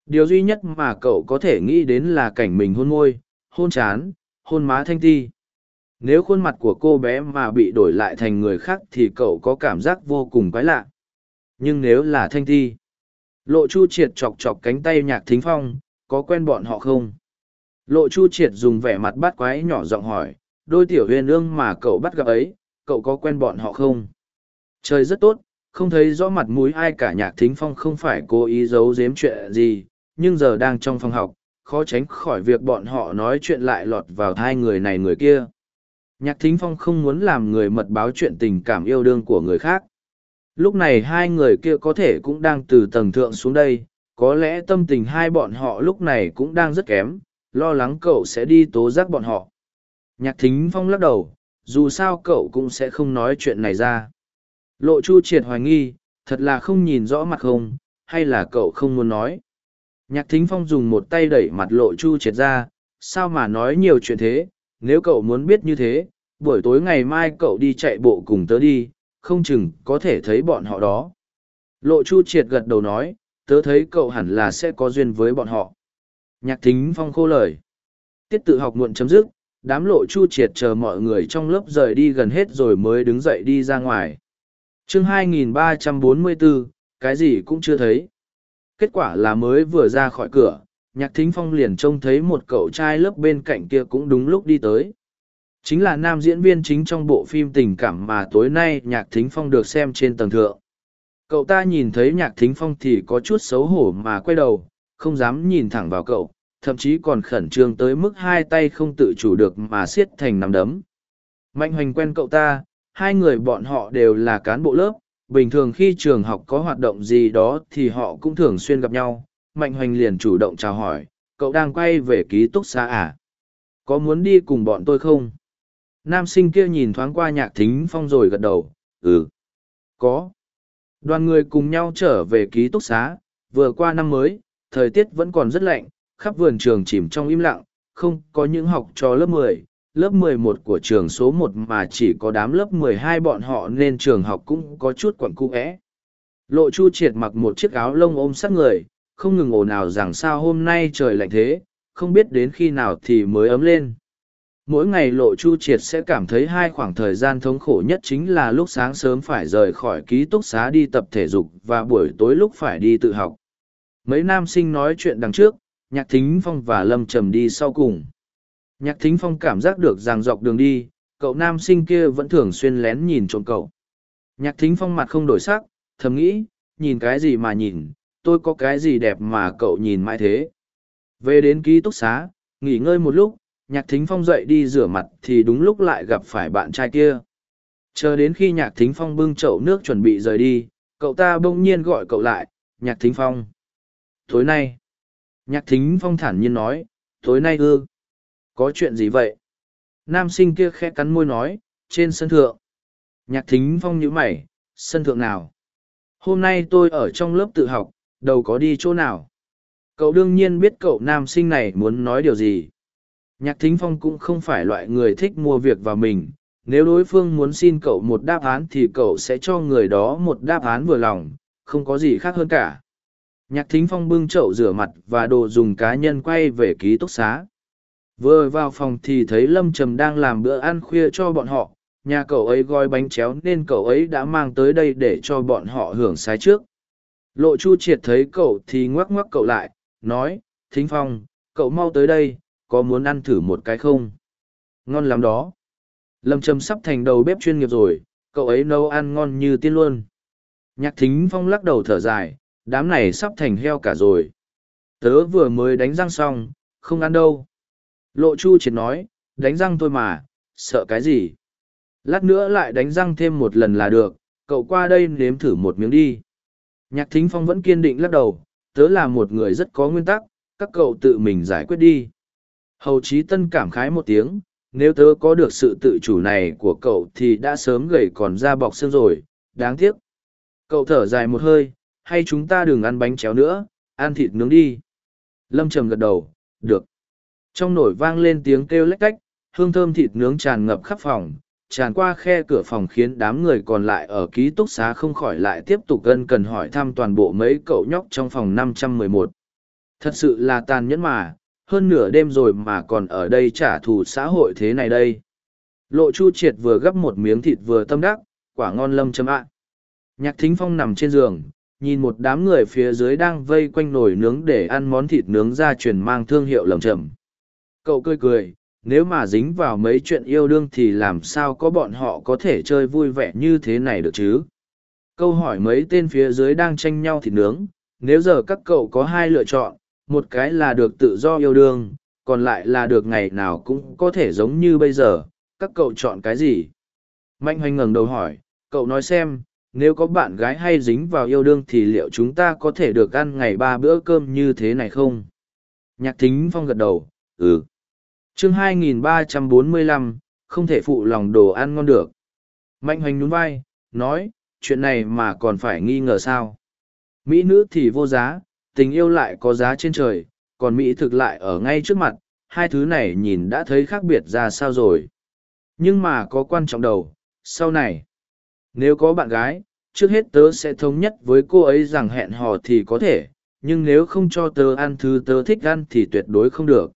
Điều duy nhất mà cậu có thể nghĩ đến là cảnh mình hôn môi, hôn chán, hôn má thanh ti. Nếu khuôn mặt của cô bé mà bị đổi lại thành người khác thì cậu có cảm giác vô cùng quái lạ. Nhưng nếu là thanh ti, lộ chu triệt chọc chọc cánh tay nhạc thính phong, có quen bọn họ không? Lộ Chu Triệt dùng vẻ mặt bắt quái nhỏ giọng hỏi, đôi tiểu huyền ương mà cậu bắt gặp ấy, cậu có quen bọn họ không? Trời rất tốt, không thấy rõ mặt mũi ai cả nhạc thính phong không phải cố ý giấu giếm chuyện gì, nhưng giờ đang trong phòng học, khó tránh khỏi việc bọn họ nói chuyện lại lọt vào hai người này người kia. Nhạc thính phong không muốn làm người mật báo chuyện tình cảm yêu đương của người khác. Lúc này hai người kia có thể cũng đang từ tầng thượng xuống đây, có lẽ tâm tình hai bọn họ lúc này cũng đang rất kém, lo lắng cậu sẽ đi tố giác bọn họ. Nhạc thính phong lắc đầu, dù sao cậu cũng sẽ không nói chuyện này ra. Lộ chu triệt hoài nghi, thật là không nhìn rõ mặt không, hay là cậu không muốn nói. Nhạc thính phong dùng một tay đẩy mặt lộ chu triệt ra, sao mà nói nhiều chuyện thế, nếu cậu muốn biết như thế, buổi tối ngày mai cậu đi chạy bộ cùng tớ đi, không chừng có thể thấy bọn họ đó. Lộ chu triệt gật đầu nói, tớ thấy cậu hẳn là sẽ có duyên với bọn họ. Nhạc thính phong khô lời. Tiết tự học muộn chấm dứt, đám lộ chu triệt chờ mọi người trong lớp rời đi gần hết rồi mới đứng dậy đi ra ngoài. chương 2344, cái gì cũng chưa thấy. Kết quả là mới vừa ra khỏi cửa, nhạc thính phong liền trông thấy một cậu trai lớp bên cạnh kia cũng đúng lúc đi tới. Chính là nam diễn viên chính trong bộ phim tình cảm mà tối nay nhạc thính phong được xem trên tầng thượng. Cậu ta nhìn thấy nhạc thính phong thì có chút xấu hổ mà quay đầu, không dám nhìn thẳng vào cậu, thậm chí còn khẩn trương tới mức hai tay không tự chủ được mà siết thành nắm đấm. Mạnh hoành quen cậu ta, hai người bọn họ đều là cán bộ lớp, bình thường khi trường học có hoạt động gì đó thì họ cũng thường xuyên gặp nhau. Mạnh hoành liền chủ động chào hỏi, cậu đang quay về ký túc xá à? Có muốn đi cùng bọn tôi không? Nam sinh kia nhìn thoáng qua nhạc thính phong rồi gật đầu, ừ, có. Đoàn người cùng nhau trở về ký túc xá, vừa qua năm mới, thời tiết vẫn còn rất lạnh, khắp vườn trường chìm trong im lặng, không có những học trò lớp 10, lớp 11 của trường số 1 mà chỉ có đám lớp 12 bọn họ nên trường học cũng có chút quẩn cung ẽ. Lộ Chu triệt mặc một chiếc áo lông ôm sát người, không ngừng ồn ào rằng sao hôm nay trời lạnh thế, không biết đến khi nào thì mới ấm lên. Mỗi ngày Lộ Chu triệt sẽ cảm thấy hai khoảng thời gian thống khổ nhất chính là lúc sáng sớm phải rời khỏi ký túc xá đi tập thể dục và buổi tối lúc phải đi tự học. Mấy nam sinh nói chuyện đằng trước, nhạc thính phong và lâm trầm đi sau cùng. Nhạc thính phong cảm giác được ràng dọc đường đi cậu nam sinh kia vẫn thường xuyên lén nhìn trộm cậu. Nhạc thính phong mặt không đổi sắc thầm nghĩ nhìn cái gì mà nhìn tôi có cái gì đẹp mà cậu nhìn mãi thế. Về đến ký túc xá nghỉ ngơi một lúc nhạc thính phong dậy đi rửa mặt thì đúng lúc lại gặp phải bạn trai kia. Chờ đến khi nhạc thính phong bưng chậu nước chuẩn bị rời đi cậu ta bỗng nhiên gọi cậu lại nhạc thính phong tối nay Nhạc thính phong thản nhiên nói, tối nay ư, có chuyện gì vậy? Nam sinh kia khẽ cắn môi nói, trên sân thượng. Nhạc thính phong nhíu mày, sân thượng nào? Hôm nay tôi ở trong lớp tự học, đâu có đi chỗ nào? Cậu đương nhiên biết cậu nam sinh này muốn nói điều gì. Nhạc thính phong cũng không phải loại người thích mua việc vào mình. Nếu đối phương muốn xin cậu một đáp án thì cậu sẽ cho người đó một đáp án vừa lòng, không có gì khác hơn cả. Nhạc thính phong bưng chậu rửa mặt và đồ dùng cá nhân quay về ký túc xá. Vừa vào phòng thì thấy Lâm Trầm đang làm bữa ăn khuya cho bọn họ, nhà cậu ấy gói bánh chéo nên cậu ấy đã mang tới đây để cho bọn họ hưởng sái trước. Lộ Chu Triệt thấy cậu thì ngoắc ngoắc cậu lại, nói, Thính Phong, cậu mau tới đây, có muốn ăn thử một cái không? Ngon lắm đó. Lâm Trầm sắp thành đầu bếp chuyên nghiệp rồi, cậu ấy nấu ăn ngon như tiên luôn. Nhạc Thính Phong lắc đầu thở dài, đám này sắp thành heo cả rồi. Tớ vừa mới đánh răng xong, không ăn đâu. Lộ chu triệt nói, đánh răng thôi mà, sợ cái gì? Lát nữa lại đánh răng thêm một lần là được, cậu qua đây nếm thử một miếng đi. Nhạc thính phong vẫn kiên định lắc đầu, tớ là một người rất có nguyên tắc, các cậu tự mình giải quyết đi. Hầu trí tân cảm khái một tiếng, nếu tớ có được sự tự chủ này của cậu thì đã sớm gầy còn da bọc xương rồi, đáng tiếc. Cậu thở dài một hơi hay chúng ta đừng ăn bánh chéo nữa, ăn thịt nướng đi. Lâm Trầm gật đầu, được. Trong nổi vang lên tiếng kêu lách cách, hương thơm thịt nướng tràn ngập khắp phòng, tràn qua khe cửa phòng khiến đám người còn lại ở ký túc xá không khỏi lại tiếp tục gân cần hỏi thăm toàn bộ mấy cậu nhóc trong phòng 511. Thật sự là tàn nhẫn mà, hơn nửa đêm rồi mà còn ở đây trả thù xã hội thế này đây. Lộ Chu Triệt vừa gấp một miếng thịt vừa tâm đắc, quả ngon lâm chấm ạ. Nhạc Thính Phong nằm trên giường, nhìn một đám người phía dưới đang vây quanh nồi nướng để ăn món thịt nướng ra truyền mang thương hiệu lầm chầm. Cậu cười cười, nếu mà dính vào mấy chuyện yêu đương thì làm sao có bọn họ có thể chơi vui vẻ như thế này được chứ? Câu hỏi mấy tên phía dưới đang tranh nhau thịt nướng, nếu giờ các cậu có hai lựa chọn, một cái là được tự do yêu đương, còn lại là được ngày nào cũng có thể giống như bây giờ, các cậu chọn cái gì? Mạnh hoành ngẩng đầu hỏi, cậu nói xem, nếu có bạn gái hay dính vào yêu đương thì liệu chúng ta có thể được ăn ngày ba bữa cơm như thế này không? Nhạc thính phong gật đầu, ừ. chương 2345, không thể phụ lòng đồ ăn ngon được. Mạnh hoành nhún vai, nói, chuyện này mà còn phải nghi ngờ sao? Mỹ nữ thì vô giá, tình yêu lại có giá trên trời, còn Mỹ thực lại ở ngay trước mặt, hai thứ này nhìn đã thấy khác biệt ra sao rồi. Nhưng mà có quan trọng đầu, sau này, nếu có bạn gái, trước hết tớ sẽ thống nhất với cô ấy rằng hẹn hò thì có thể, nhưng nếu không cho tớ ăn thứ tớ thích ăn thì tuyệt đối không được.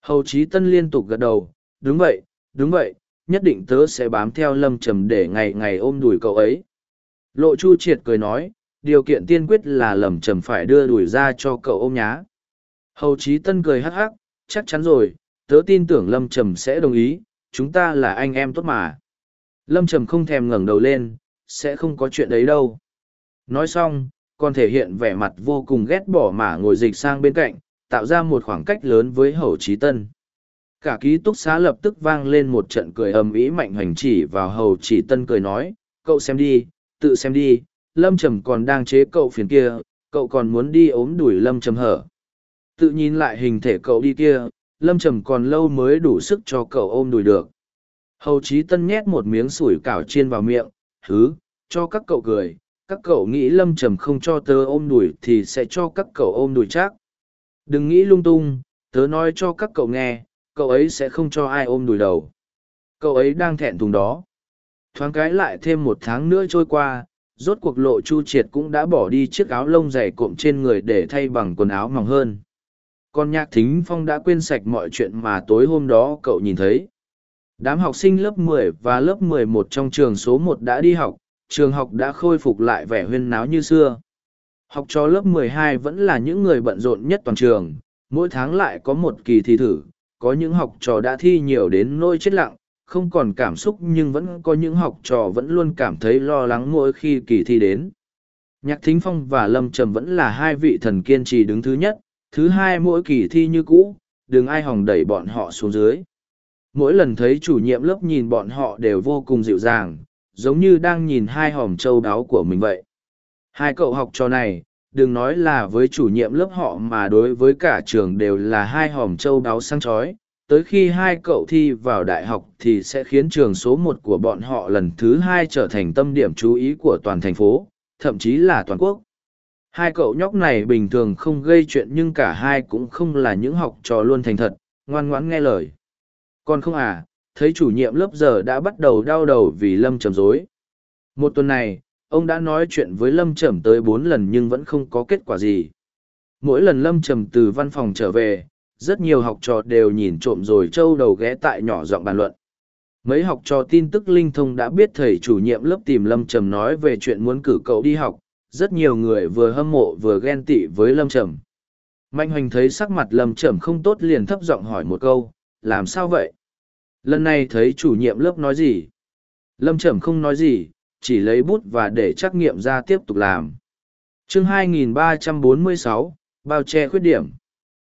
Hầu Chí Tân liên tục gật đầu, đúng vậy, đúng vậy, nhất định tớ sẽ bám theo lâm trầm để ngày ngày ôm đùi cậu ấy. Lộ Chu Triệt cười nói, điều kiện tiên quyết là lầm trầm phải đưa đuổi ra cho cậu ôm nhá. Hầu Chí Tân cười hắc hắc, chắc chắn rồi, tớ tin tưởng Lâm Trầm sẽ đồng ý, chúng ta là anh em tốt mà. Lâm Trầm không thèm ngẩng đầu lên, sẽ không có chuyện đấy đâu. Nói xong, còn thể hiện vẻ mặt vô cùng ghét bỏ mà ngồi dịch sang bên cạnh, tạo ra một khoảng cách lớn với Hầu Chí Tân. Cả ký túc xá lập tức vang lên một trận cười ầm ĩ mạnh hoành chỉ vào Hầu Chỉ Tân cười nói, cậu xem đi, tự xem đi, Lâm Trầm còn đang chế cậu phiền kia, cậu còn muốn đi ốm đuổi Lâm Trầm hở. Tự nhìn lại hình thể cậu đi kia, Lâm Trầm còn lâu mới đủ sức cho cậu ôm đuổi được. Hầu Chí Tân nhét một miếng sủi cảo chiên vào miệng, thứ cho các cậu cười, các cậu nghĩ Lâm Trầm không cho tớ ôm đùi thì sẽ cho các cậu ôm đuổi chắc. Đừng nghĩ lung tung, tớ nói cho các cậu nghe, cậu ấy sẽ không cho ai ôm đùi đầu. Cậu ấy đang thẹn thùng đó. Thoáng cái lại thêm một tháng nữa trôi qua, rốt cuộc lộ chu triệt cũng đã bỏ đi chiếc áo lông dày cộm trên người để thay bằng quần áo mỏng hơn còn nhạc thính phong đã quên sạch mọi chuyện mà tối hôm đó cậu nhìn thấy đám học sinh lớp 10 và lớp 11 trong trường số 1 đã đi học trường học đã khôi phục lại vẻ huyên náo như xưa học trò lớp 12 vẫn là những người bận rộn nhất toàn trường mỗi tháng lại có một kỳ thi thử có những học trò đã thi nhiều đến nôi chết lặng không còn cảm xúc nhưng vẫn có những học trò vẫn luôn cảm thấy lo lắng mỗi khi kỳ thi đến. Nhạc Thính Phong và Lâm Trầm vẫn là hai vị thần kiên trì đứng thứ nhất, thứ hai mỗi kỳ thi như cũ, đừng ai hòng đẩy bọn họ xuống dưới. Mỗi lần thấy chủ nhiệm lớp nhìn bọn họ đều vô cùng dịu dàng, giống như đang nhìn hai hòm châu đáo của mình vậy. Hai cậu học trò này, đừng nói là với chủ nhiệm lớp họ mà đối với cả trường đều là hai hòm châu đáo sang chói. Tới khi hai cậu thi vào đại học thì sẽ khiến trường số một của bọn họ lần thứ hai trở thành tâm điểm chú ý của toàn thành phố thậm chí là toàn quốc. Hai cậu nhóc này bình thường không gây chuyện nhưng cả hai cũng không là những học trò luôn thành thật ngoan ngoãn nghe lời còn không à thấy chủ nhiệm lớp giờ đã bắt đầu đau đầu vì lâm trầm dối một tuần này ông đã nói chuyện với lâm trầm tới bốn lần nhưng vẫn không có kết quả gì mỗi lần lâm trầm từ văn phòng trở về rất nhiều học trò đều nhìn trộm rồi trâu đầu ghé tại nhỏ giọng bàn luận. Mấy học trò tin tức linh thông đã biết thầy chủ nhiệm lớp tìm Lâm Trầm nói về chuyện muốn cử cậu đi học, rất nhiều người vừa hâm mộ vừa ghen tị với Lâm Trầm. Mạnh hoành thấy sắc mặt Lâm Trầm không tốt liền thấp giọng hỏi một câu, làm sao vậy? Lần này thấy chủ nhiệm lớp nói gì? Lâm Trầm không nói gì, chỉ lấy bút và để trắc nghiệm ra tiếp tục làm. chương 2346, bao che khuyết điểm.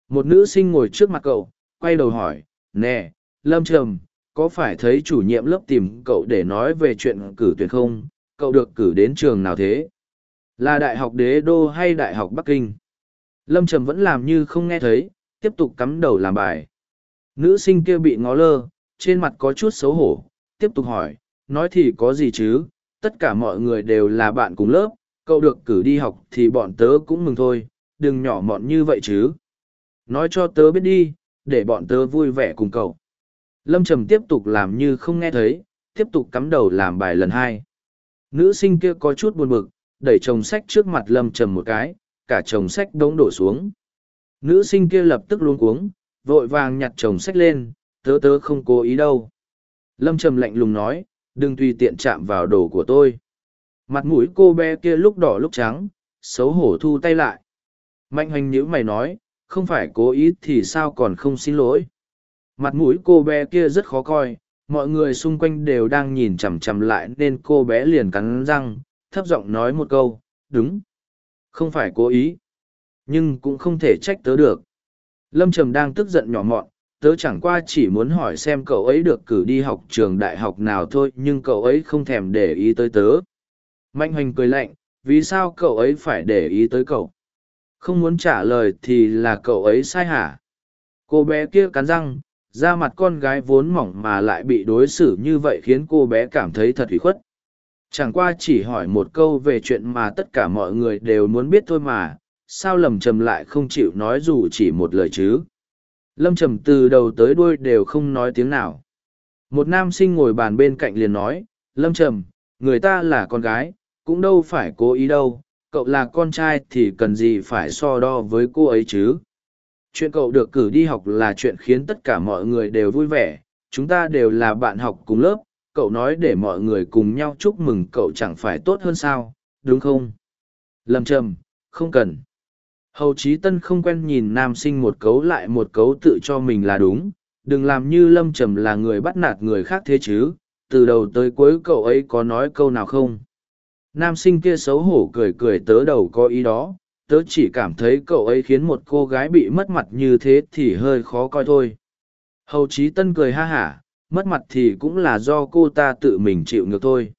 Một nữ sinh ngồi trước mặt cậu quay đầu hỏi nè lâm trầm có phải thấy chủ nhiệm lớp tìm cậu để nói về chuyện cử tuyển không? Cậu được cử đến trường nào thế? Là đại học đế đô hay đại học bắc kinh? Lâm trầm vẫn làm như không nghe thấy tiếp tục cắm đầu làm bài. Nữ sinh kia bị ngó lơ trên mặt có chút xấu hổ tiếp tục hỏi nói thì có gì chứ tất cả mọi người đều là bạn cùng lớp cậu được cử đi học thì bọn tớ cũng mừng thôi đừng nhỏ mọn như vậy chứ Nói cho tớ biết đi, để bọn tớ vui vẻ cùng cậu. Lâm Trầm tiếp tục làm như không nghe thấy, tiếp tục cắm đầu làm bài lần hai. Nữ sinh kia có chút buồn bực, đẩy chồng sách trước mặt Lâm Trầm một cái, cả chồng sách đống đổ xuống. Nữ sinh kia lập tức luống cuống, vội vàng nhặt chồng sách lên, tớ tớ không cố ý đâu. Lâm Trầm lạnh lùng nói, đừng tùy tiện chạm vào đồ của tôi. Mặt mũi cô bé kia lúc đỏ lúc trắng, xấu hổ thu tay lại. Mạnh hoành nhữ mày nói, không phải cố ý thì sao còn không xin lỗi mặt mũi cô bé kia rất khó coi mọi người xung quanh đều đang nhìn chằm chằm lại nên cô bé liền cắn răng thấp giọng nói một câu, đúng. Không phải cố ý. Nhưng cũng không thể trách tớ được. Lâm Trầm đang tức giận nhỏ mọn, tớ chẳng qua chỉ muốn hỏi xem cậu ấy được cử đi học trường đại học nào thôi nhưng cậu ấy không thèm để ý tới tớ. Mạnh hoành cười lạnh, vì sao cậu ấy phải để ý tới cậu? Không muốn trả lời thì là cậu ấy sai hả? Cô bé kia cắn răng, da mặt con gái vốn mỏng mà lại bị đối xử như vậy khiến cô bé cảm thấy thật hủy khuất. Chẳng qua chỉ hỏi một câu về chuyện mà tất cả mọi người đều muốn biết thôi mà, sao lầm trầm lại không chịu nói dù chỉ một lời chứ? Lâm trầm từ đầu tới đuôi đều không nói tiếng nào. Một nam sinh ngồi bàn bên cạnh liền nói, Lâm trầm, người ta là con gái, cũng đâu phải cố ý đâu, cậu là con trai thì cần gì phải so đo với cô ấy chứ? chuyện cậu được cử đi học là chuyện khiến tất cả mọi người đều vui vẻ chúng ta đều là bạn học cùng lớp cậu nói để mọi người cùng nhau chúc mừng cậu chẳng phải tốt hơn sao đúng không lâm trầm không cần hầu Chí tân không quen nhìn nam sinh một cấu lại một cấu tự cho mình là đúng, đừng làm như lâm trầm là người bắt nạt người khác thế chứ, từ đầu tới cuối cậu ấy có nói câu nào không? Nam sinh kia xấu hổ cười cười tớ đầu có ý đó, tớ chỉ cảm thấy cậu ấy khiến một cô gái bị mất mặt như thế thì hơi khó coi thôi. Hầu Chí tân cười ha hả, mất mặt thì cũng là do cô ta tự mình chịu ngược thôi.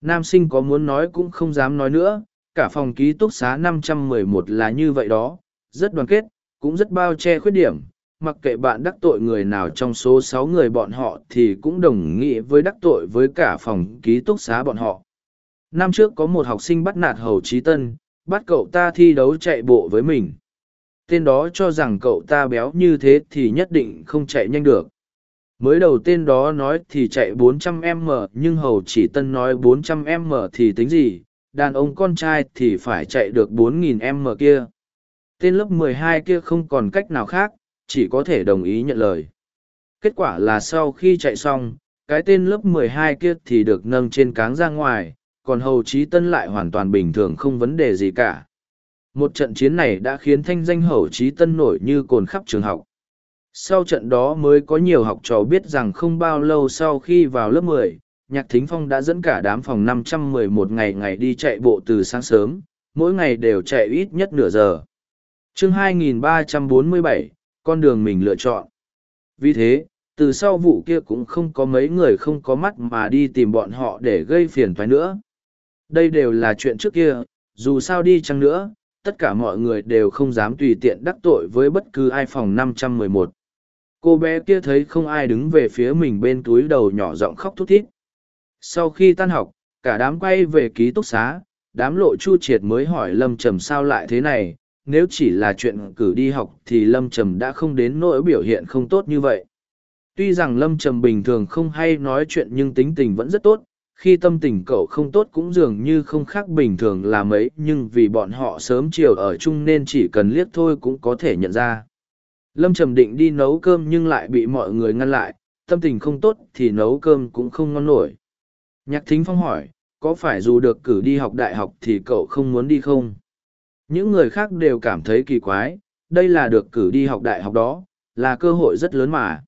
Nam sinh có muốn nói cũng không dám nói nữa cả phòng ký túc xá 511 là như vậy đó, rất đoàn kết, cũng rất bao che khuyết điểm, mặc kệ bạn đắc tội người nào trong số sáu người bọn họ thì cũng đồng nghĩa với đắc tội với cả phòng ký túc xá bọn họ. Năm trước có một học sinh bắt nạt hầu trí tân, bắt cậu ta thi đấu chạy bộ với mình. Tên đó cho rằng cậu ta béo như thế thì nhất định không chạy nhanh được. Mới đầu tên đó nói thì chạy 400 m, nhưng hầu chỉ tân nói 400 m thì tính gì? Đàn ông con trai thì phải chạy được 4.000 m kia. Tên lớp 12 kia không còn cách nào khác chỉ có thể đồng ý nhận lời. Kết quả là sau khi chạy xong cái tên lớp 12 kia thì được nâng trên cáng ra ngoài còn hầu trí tân lại hoàn toàn bình thường không vấn đề gì cả. Một trận chiến này đã khiến thanh danh hầu trí tân nổi như cồn khắp trường học. Sau trận đó mới có nhiều học trò biết rằng không bao lâu sau khi vào lớp 10, nhạc thính phong đã dẫn cả đám phòng 511 ngày ngày đi chạy bộ từ sáng sớm mỗi ngày đều chạy ít nhất nửa giờ chương 2347, con đường mình lựa chọn vì thế từ sau vụ kia cũng không có mấy người không có mắt mà đi tìm bọn họ để gây phiền toái nữa đây đều là chuyện trước kia, dù sao đi chăng nữa, tất cả mọi người đều không dám tùy tiện đắc tội với bất cứ ai phòng 511. Cô bé kia thấy không ai đứng về phía mình bên túi đầu nhỏ giọng khóc thút thít. Sau khi tan học, cả đám quay về ký túc xá, đám lộ chu triệt mới hỏi Lâm Trầm sao lại thế này, nếu chỉ là chuyện cử đi học thì Lâm Trầm đã không đến nỗi biểu hiện không tốt như vậy. Tuy rằng Lâm Trầm bình thường không hay nói chuyện nhưng tính tình vẫn rất tốt, khi tâm tình cậu không tốt cũng dường như không khác bình thường là mấy nhưng vì bọn họ sớm chiều ở chung nên chỉ cần liếc thôi cũng có thể nhận ra lâm trầm định đi nấu cơm nhưng lại bị mọi người ngăn lại tâm tình không tốt thì nấu cơm cũng không ngon nổi nhạc thính phong hỏi, có phải dù được cử đi học đại học thì cậu không muốn đi không? Những người khác đều cảm thấy kỳ quái, đây là được cử đi học đại học đó, là cơ hội rất lớn mà.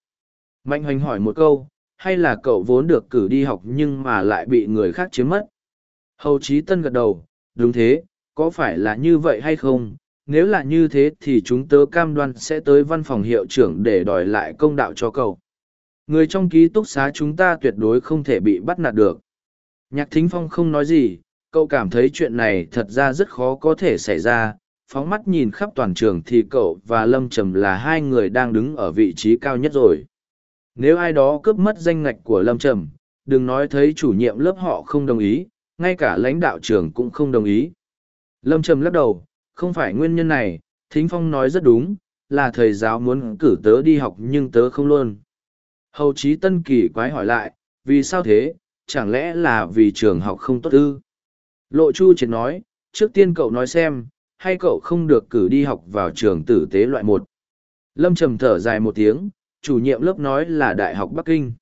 Mạnh hoành hỏi một câu, hay là cậu vốn được cử đi học nhưng mà lại bị người khác chiếm mất? Hầu Chí tân gật đầu, đúng thế, có phải là như vậy hay không? Nếu là như thế thì chúng tớ cam đoan sẽ tới văn phòng hiệu trưởng để đòi lại công đạo cho cậu người trong ký túc xá chúng ta tuyệt đối không thể bị bắt nạt được nhạc thính phong không nói gì cậu cảm thấy chuyện này thật ra rất khó có thể xảy ra phóng mắt nhìn khắp toàn trường thì cậu và lâm trầm là hai người đang đứng ở vị trí cao nhất rồi nếu ai đó cướp mất danh ngạch của Lâm Trầm, đừng nói thấy chủ nhiệm lớp họ không đồng ý, ngay cả lãnh đạo trường cũng không đồng ý. Lâm Trầm lắc đầu, không phải nguyên nhân này, Thính Phong nói rất đúng, là thầy giáo muốn cử tớ đi học nhưng tớ không luôn. Hầu chí tân kỳ quái hỏi lại, vì sao thế, chẳng lẽ là vì trường học không tốt ư? Lộ Chu triệt nói, trước tiên cậu nói xem, hay cậu không được cử đi học vào trường tử tế loại một. Lâm trầm thở dài một tiếng, chủ nhiệm lớp nói là Đại học Bắc Kinh.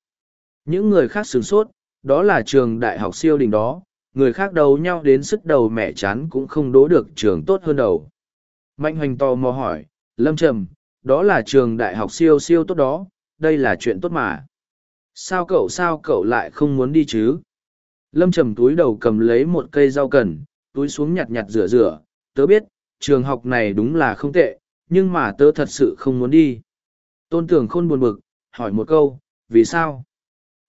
Những người khác sướng sốt, đó là trường đại học siêu đình đó, người khác đấu nhau đến sức đầu mẹ chán cũng không đố được trường tốt hơn đầu. Mạnh hoành to mò hỏi, Lâm Trầm, đó là trường đại học siêu siêu tốt đó, đây là chuyện tốt mà. Sao cậu sao cậu lại không muốn đi chứ? Lâm trầm túi đầu cầm lấy một cây rau cần, túi xuống nhặt nhặt rửa rửa, tớ biết, trường học này đúng là không tệ, nhưng mà tớ thật sự không muốn đi. Tôn tưởng khôn buồn bực, hỏi một câu, vì sao?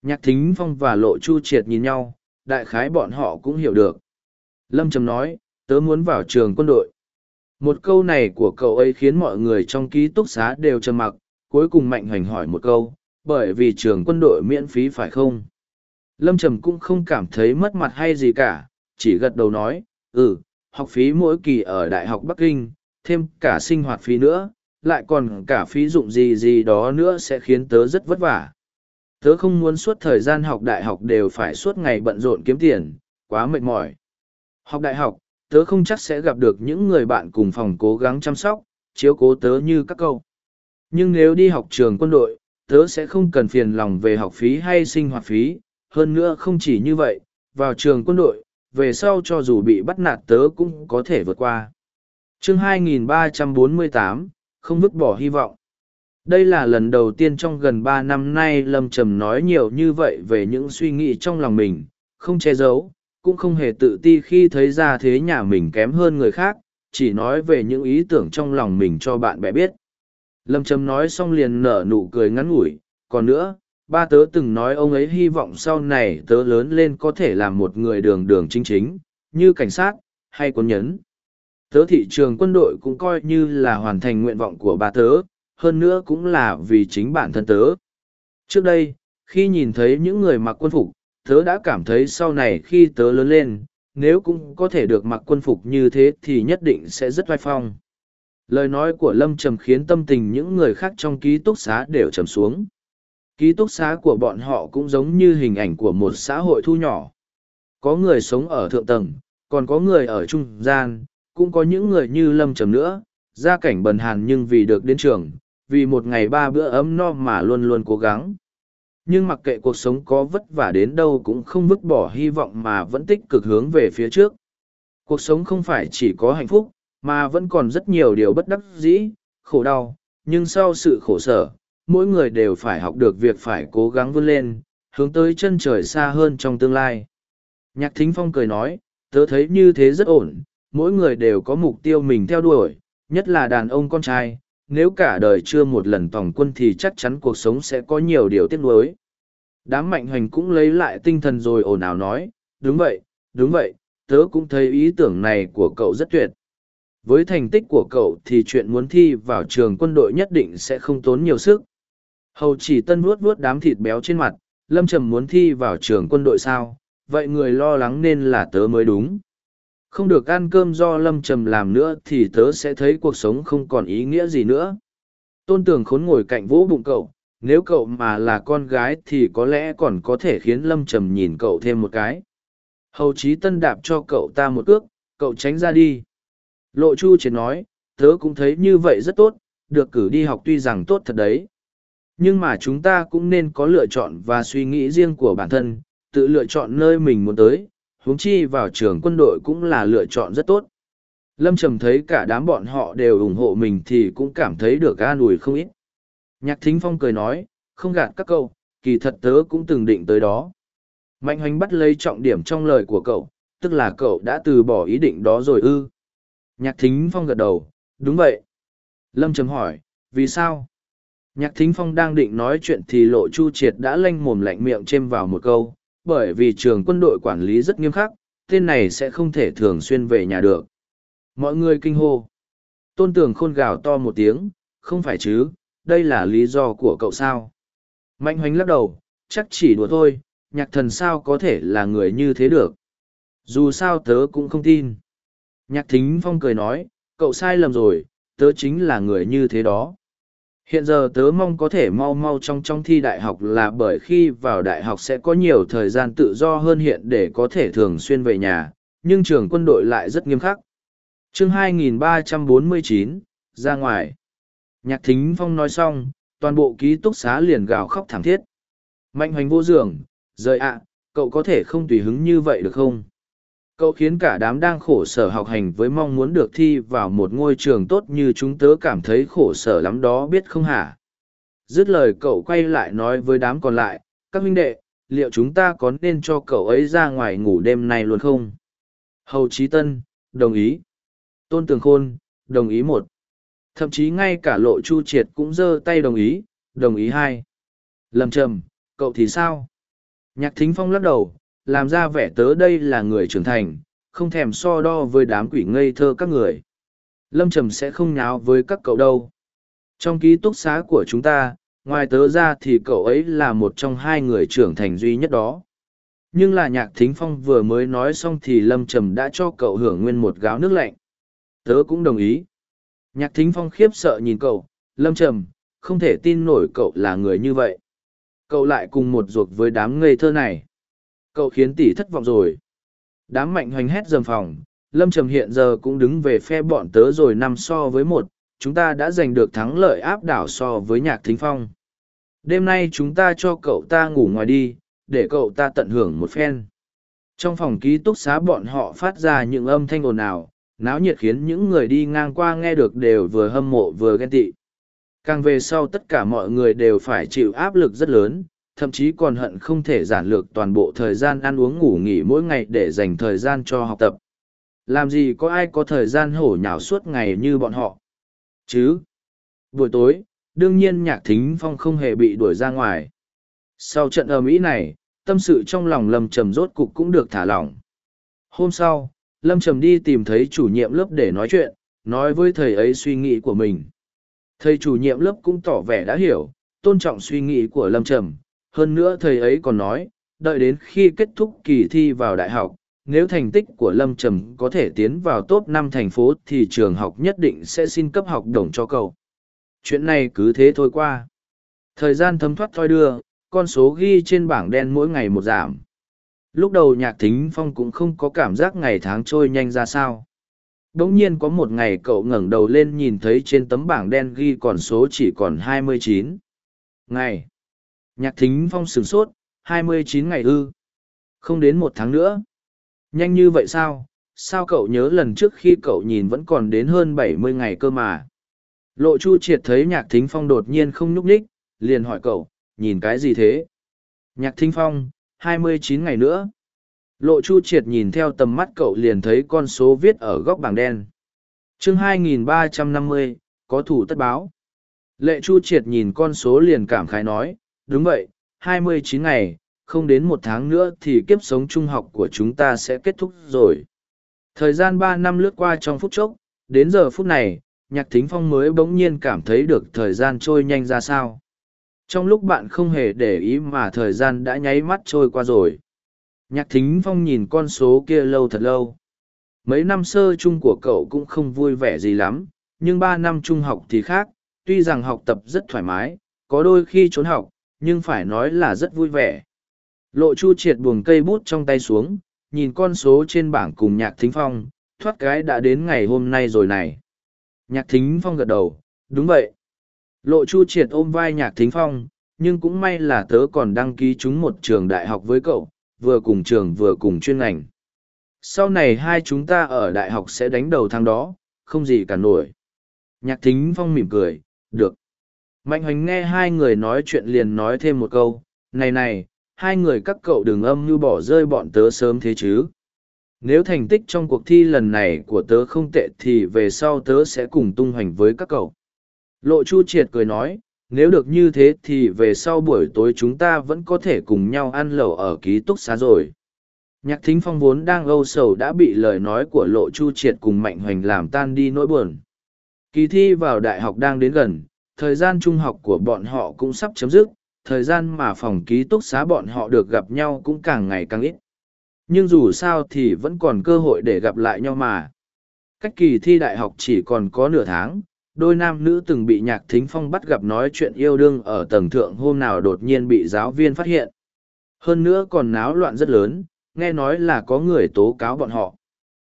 Nhạc thính phong và lộ chu triệt nhìn nhau, đại khái bọn họ cũng hiểu được. Lâm Trầm nói, tớ muốn vào trường quân đội. Một câu này của cậu ấy khiến mọi người trong ký túc xá đều trầm mặc, cuối cùng Mạnh Hoành hỏi một câu, bởi vì trường quân đội miễn phí phải không? Lâm Trầm cũng không cảm thấy mất mặt hay gì cả, chỉ gật đầu nói, ừ, học phí mỗi kỳ ở Đại học Bắc Kinh, thêm cả sinh hoạt phí nữa, lại còn cả phí dụng gì gì đó nữa sẽ khiến tớ rất vất vả. Tớ không muốn suốt thời gian học đại học đều phải suốt ngày bận rộn kiếm tiền, quá mệt mỏi. Học đại học, tớ không chắc sẽ gặp được những người bạn cùng phòng cố gắng chăm sóc, chiếu cố tớ như các câu. Nhưng nếu đi học trường quân đội, tớ sẽ không cần phiền lòng về học phí hay sinh hoạt phí, hơn nữa không chỉ như vậy, vào trường quân đội, về sau cho dù bị bắt nạt tớ cũng có thể vượt qua. chương 2348, không vứt bỏ hy vọng. Đây là lần đầu tiên trong gần ba năm nay Lâm Trầm nói nhiều như vậy về những suy nghĩ trong lòng mình, không che giấu, cũng không hề tự ti khi thấy ra thế nhà mình kém hơn người khác, chỉ nói về những ý tưởng trong lòng mình cho bạn bè biết. Lâm Trầm nói xong liền nở nụ cười ngắn ngủi, còn nữa, ba tớ từng nói ông ấy hy vọng sau này tớ lớn lên có thể làm một người đường đường chính chính, như cảnh sát, hay quân nhấn. Tớ thị trường quân đội cũng coi như là hoàn thành nguyện vọng của ba tớ, hơn nữa cũng là vì chính bản thân tớ. Trước đây, khi nhìn thấy những người mặc quân phục, tớ đã cảm thấy sau này khi tớ lớn lên, nếu cũng có thể được mặc quân phục như thế thì nhất định sẽ rất vai phong. Lời nói của Lâm Trầm khiến tâm tình những người khác trong ký túc xá đều trầm xuống. Ký túc xá của bọn họ cũng giống như hình ảnh của một xã hội thu nhỏ. Có người sống ở thượng tầng, còn có người ở trung gian, cũng có những người như Lâm Trầm nữa, gia cảnh bần hàn nhưng vì được đến trường, vì một ngày ba bữa ấm no mà luôn luôn cố gắng. Nhưng mặc kệ cuộc sống có vất vả đến đâu cũng không vứt bỏ hy vọng mà vẫn tích cực hướng về phía trước. Cuộc sống không phải chỉ có hạnh phúc, mà vẫn còn rất nhiều điều bất đắc dĩ, khổ đau, nhưng sau sự khổ sở, mỗi người đều phải học được việc phải cố gắng vươn lên, hướng tới chân trời xa hơn trong tương lai. Nhạc Thính Phong cười nói, tớ thấy như thế rất ổn, mỗi người đều có mục tiêu mình theo đuổi, nhất là đàn ông con trai, nếu cả đời chưa một lần tòng quân thì chắc chắn cuộc sống sẽ có nhiều điều tiếc nuối. Đám mạnh hoành cũng lấy lại tinh thần rồi ồn ào nói, đúng vậy, đúng vậy, tớ cũng thấy ý tưởng này của cậu rất tuyệt. Với thành tích của cậu thì chuyện muốn thi vào trường quân đội nhất định sẽ không tốn nhiều sức. Hầu chỉ tân vuốt vuốt đám thịt béo trên mặt, lâm trầm muốn thi vào trường quân đội sao, vậy người lo lắng nên là tớ mới đúng. Không được ăn cơm do lâm trầm làm nữa thì tớ sẽ thấy cuộc sống không còn ý nghĩa gì nữa. Tôn tường khốn ngồi cạnh vỗ bụng cậu nếu cậu mà là con gái thì có lẽ còn có thể khiến lâm trầm nhìn cậu thêm một cái. Hầu chí tân đạp cho cậu ta một ước cậu tránh ra đi lộ chu triệt nói tớ cũng thấy như vậy rất tốt được cử đi học tuy rằng tốt thật đấy nhưng mà chúng ta cũng nên có lựa chọn và suy nghĩ riêng của bản thân tự lựa chọn nơi mình muốn tới huống chi vào trường quân đội cũng là lựa chọn rất tốt. Lâm Trầm thấy cả đám bọn họ đều ủng hộ mình thì cũng cảm thấy được an ủi không ít. Nhạc Thính Phong cười nói, không gạt các câu, kỳ thật tớ cũng từng định tới đó. Mạnh hoành bắt lấy trọng điểm trong lời của cậu, tức là cậu đã từ bỏ ý định đó rồi ư. Nhạc Thính Phong gật đầu, đúng vậy. Lâm Trầm hỏi, vì sao? Nhạc Thính Phong đang định nói chuyện thì lộ chu triệt đã lanh mồm lạnh miệng chêm vào một câu, bởi vì trường quân đội quản lý rất nghiêm khắc, tên này sẽ không thể thường xuyên về nhà được. Mọi người kinh hô. Tôn tường khôn gào to một tiếng, không phải chứ, đây là lý do của cậu sao. Mạnh hoánh lắc đầu, chắc chỉ đùa thôi, nhạc thần sao có thể là người như thế được. Dù sao tớ cũng không tin. Nhạc thính phong cười nói, cậu sai lầm rồi, tớ chính là người như thế đó. Hiện giờ tớ mong có thể mau mau trong trong thi đại học là bởi khi vào đại học sẽ có nhiều thời gian tự do hơn hiện để có thể thường xuyên về nhà, nhưng trường quân đội lại rất nghiêm khắc. chương 2349, ra ngoài. Nhạc thính phong nói xong, toàn bộ ký túc xá liền gào khóc thảm thiết. Mạnh hoành vô dường, rời ạ, cậu có thể không tùy hứng như vậy được không? Cậu khiến cả đám đang khổ sở học hành với mong muốn được thi vào một ngôi trường tốt như chúng tớ cảm thấy khổ sở lắm đó biết không hả dứt lời cậu quay lại nói với đám còn lại các huynh đệ liệu chúng ta có nên cho cậu ấy ra ngoài ngủ đêm nay luôn không? Hầu Chí Tân, đồng ý. Tôn Tường Khôn, đồng ý một. Thậm chí ngay cả lộ chu triệt cũng giơ tay đồng ý, đồng ý hai. Lầm trầm, cậu thì sao? Nhạc thính phong lắc đầu, làm ra vẻ tớ đây là người trưởng thành, không thèm so đo với đám quỷ ngây thơ các người. Lâm trầm sẽ không nháo với các cậu đâu. Trong ký túc xá của chúng ta, ngoài tớ ra thì cậu ấy là một trong hai người trưởng thành duy nhất đó. Nhưng là nhạc thính phong vừa mới nói xong thì lâm trầm đã cho cậu hưởng nguyên một gáo nước lạnh. Tớ cũng đồng ý. Nhạc thính phong khiếp sợ nhìn cậu, lâm trầm, không thể tin nổi cậu là người như vậy. Cậu lại cùng một ruột với đám ngây thơ này. Cậu khiến tỷ thất vọng rồi. Đám mạnh hoành hét dầm phòng, lâm trầm hiện giờ cũng đứng về phe bọn tớ rồi năm so với một, chúng ta đã giành được thắng lợi áp đảo so với nhạc thính phong. Đêm nay chúng ta cho cậu ta ngủ ngoài đi, để cậu ta tận hưởng một phen. Trong phòng ký túc xá bọn họ phát ra những âm thanh ồn ào, náo nhiệt khiến những người đi ngang qua nghe được đều vừa hâm mộ vừa ghen tị. Càng về sau tất cả mọi người đều phải chịu áp lực rất lớn, thậm chí còn hận không thể giản lược toàn bộ thời gian ăn uống ngủ nghỉ mỗi ngày để dành thời gian cho học tập. Làm gì có ai có thời gian hổ nhào suốt ngày như bọn họ. Chứ. Buổi tối, đương nhiên nhạc thính phong không hề bị đuổi ra ngoài. Sau trận ở Mỹ này, tâm sự trong lòng Lâm Trầm rốt cục cũng được thả lỏng. Hôm sau, Lâm Trầm đi tìm thấy chủ nhiệm lớp để nói chuyện, nói với thầy ấy suy nghĩ của mình. Thầy chủ nhiệm lớp cũng tỏ vẻ đã hiểu, tôn trọng suy nghĩ của Lâm Trầm. Hơn nữa thầy ấy còn nói, đợi đến khi kết thúc kỳ thi vào đại học, nếu thành tích của Lâm Trầm có thể tiến vào top năm thành phố thì trường học nhất định sẽ xin cấp học đồng cho cậu. Chuyện này cứ thế thôi qua. Thời gian thấm thoát thoi đưa, con số ghi trên bảng đen mỗi ngày một giảm. Lúc đầu nhạc thính phong cũng không có cảm giác ngày tháng trôi nhanh ra sao. Đống nhiên có một ngày cậu ngẩng đầu lên nhìn thấy trên tấm bảng đen ghi còn số chỉ còn 29. Ngày. Nhạc thính phong sửng sốt, 29 ngày ư. Không đến một tháng nữa. Nhanh như vậy sao? Sao cậu nhớ lần trước khi cậu nhìn vẫn còn đến hơn 70 ngày cơ mà? Lộ Chu Triệt thấy Nhạc Thính Phong đột nhiên không nhúc nhích, liền hỏi cậu, nhìn cái gì thế? Nhạc Thính Phong, 29 ngày nữa. Lộ Chu Triệt nhìn theo tầm mắt cậu liền thấy con số viết ở góc bảng đen. chương 2350, có thủ tất báo. Lệ Chu Triệt nhìn con số liền cảm khái nói, đúng vậy, 29 ngày, không đến một tháng nữa thì kiếp sống trung học của chúng ta sẽ kết thúc rồi. Thời gian ba năm lướt qua trong phút chốc, đến giờ phút này, nhạc thính phong mới bỗng nhiên cảm thấy được thời gian trôi nhanh ra sao. Trong lúc bạn không hề để ý mà thời gian đã nháy mắt trôi qua rồi. Nhạc thính phong nhìn con số kia lâu thật lâu. Mấy năm sơ chung của cậu cũng không vui vẻ gì lắm, nhưng ba năm trung học thì khác, tuy rằng học tập rất thoải mái, có đôi khi trốn học, nhưng phải nói là rất vui vẻ. Lộ chu triệt buồng cây bút trong tay xuống, nhìn con số trên bảng cùng nhạc thính phong, thoát cái đã đến ngày hôm nay rồi này. Nhạc thính phong gật đầu, đúng vậy. Lộ chu triệt ôm vai nhạc thính phong, nhưng cũng may là tớ còn đăng ký chúng một trường đại học với cậu, vừa cùng trường vừa cùng chuyên ngành. Sau này hai chúng ta ở đại học sẽ đánh đầu thang đó, không gì cả nổi. Nhạc thính phong mỉm cười, được. Mạnh hoành nghe hai người nói chuyện liền nói thêm một câu, này này, hai người các cậu đừng âm như bỏ rơi bọn tớ sớm thế chứ. Nếu thành tích trong cuộc thi lần này của tớ không tệ thì về sau tớ sẽ cùng tung hoành với các cậu. Lộ Chu Triệt cười nói, nếu được như thế thì về sau buổi tối chúng ta vẫn có thể cùng nhau ăn lẩu ở ký túc xá rồi. Nhạc thính phong vốn đang âu sầu đã bị lời nói của Lộ Chu Triệt cùng Mạnh Hoành làm tan đi nỗi buồn. Kỳ thi vào đại học đang đến gần, thời gian trung học của bọn họ cũng sắp chấm dứt, thời gian mà phòng ký túc xá bọn họ được gặp nhau cũng càng ngày càng ít. Nhưng dù sao thì vẫn còn cơ hội để gặp lại nhau mà. Cách kỳ thi đại học chỉ còn có nửa tháng, đôi nam nữ từng bị nhạc thính phong bắt gặp nói chuyện yêu đương ở tầng thượng hôm nào đột nhiên bị giáo viên phát hiện. Hơn nữa còn náo loạn rất lớn, nghe nói là có người tố cáo bọn họ.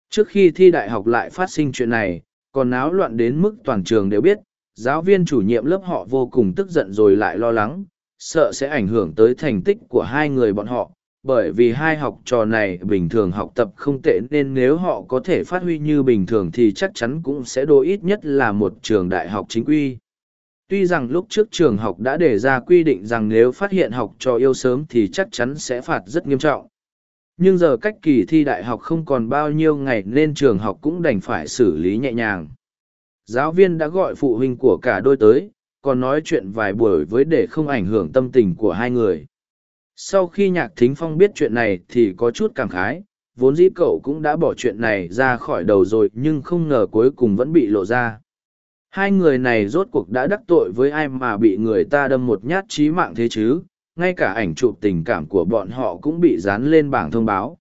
Trước khi thi đại học lại phát sinh chuyện này, còn náo loạn đến mức toàn trường đều biết, giáo viên chủ nhiệm lớp họ vô cùng tức giận rồi lại lo lắng, sợ sẽ ảnh hưởng tới thành tích của hai người bọn họ, bởi vì hai học trò này bình thường học tập không tệ nên nếu họ có thể phát huy như bình thường thì chắc chắn cũng sẽ đôi ít nhất là một trường đại học chính quy. Tuy rằng lúc trước trường học đã đề ra quy định rằng nếu phát hiện học trò yêu sớm thì chắc chắn sẽ phạt rất nghiêm trọng. Nhưng giờ cách kỳ thi đại học không còn bao nhiêu ngày nên trường học cũng đành phải xử lý nhẹ nhàng. Giáo viên đã gọi phụ huynh của cả đôi tới, còn nói chuyện vài buổi với để không ảnh hưởng tâm tình của hai người. Sau khi nhạc thính phong biết chuyện này thì có chút cảm khái, vốn dĩ cậu cũng đã bỏ chuyện này ra khỏi đầu rồi nhưng không ngờ cuối cùng vẫn bị lộ ra. Hai người này rốt cuộc đã đắc tội với ai mà bị người ta đâm một nhát chí mạng thế chứ, ngay cả ảnh chụp tình cảm của bọn họ cũng bị dán lên bảng thông báo.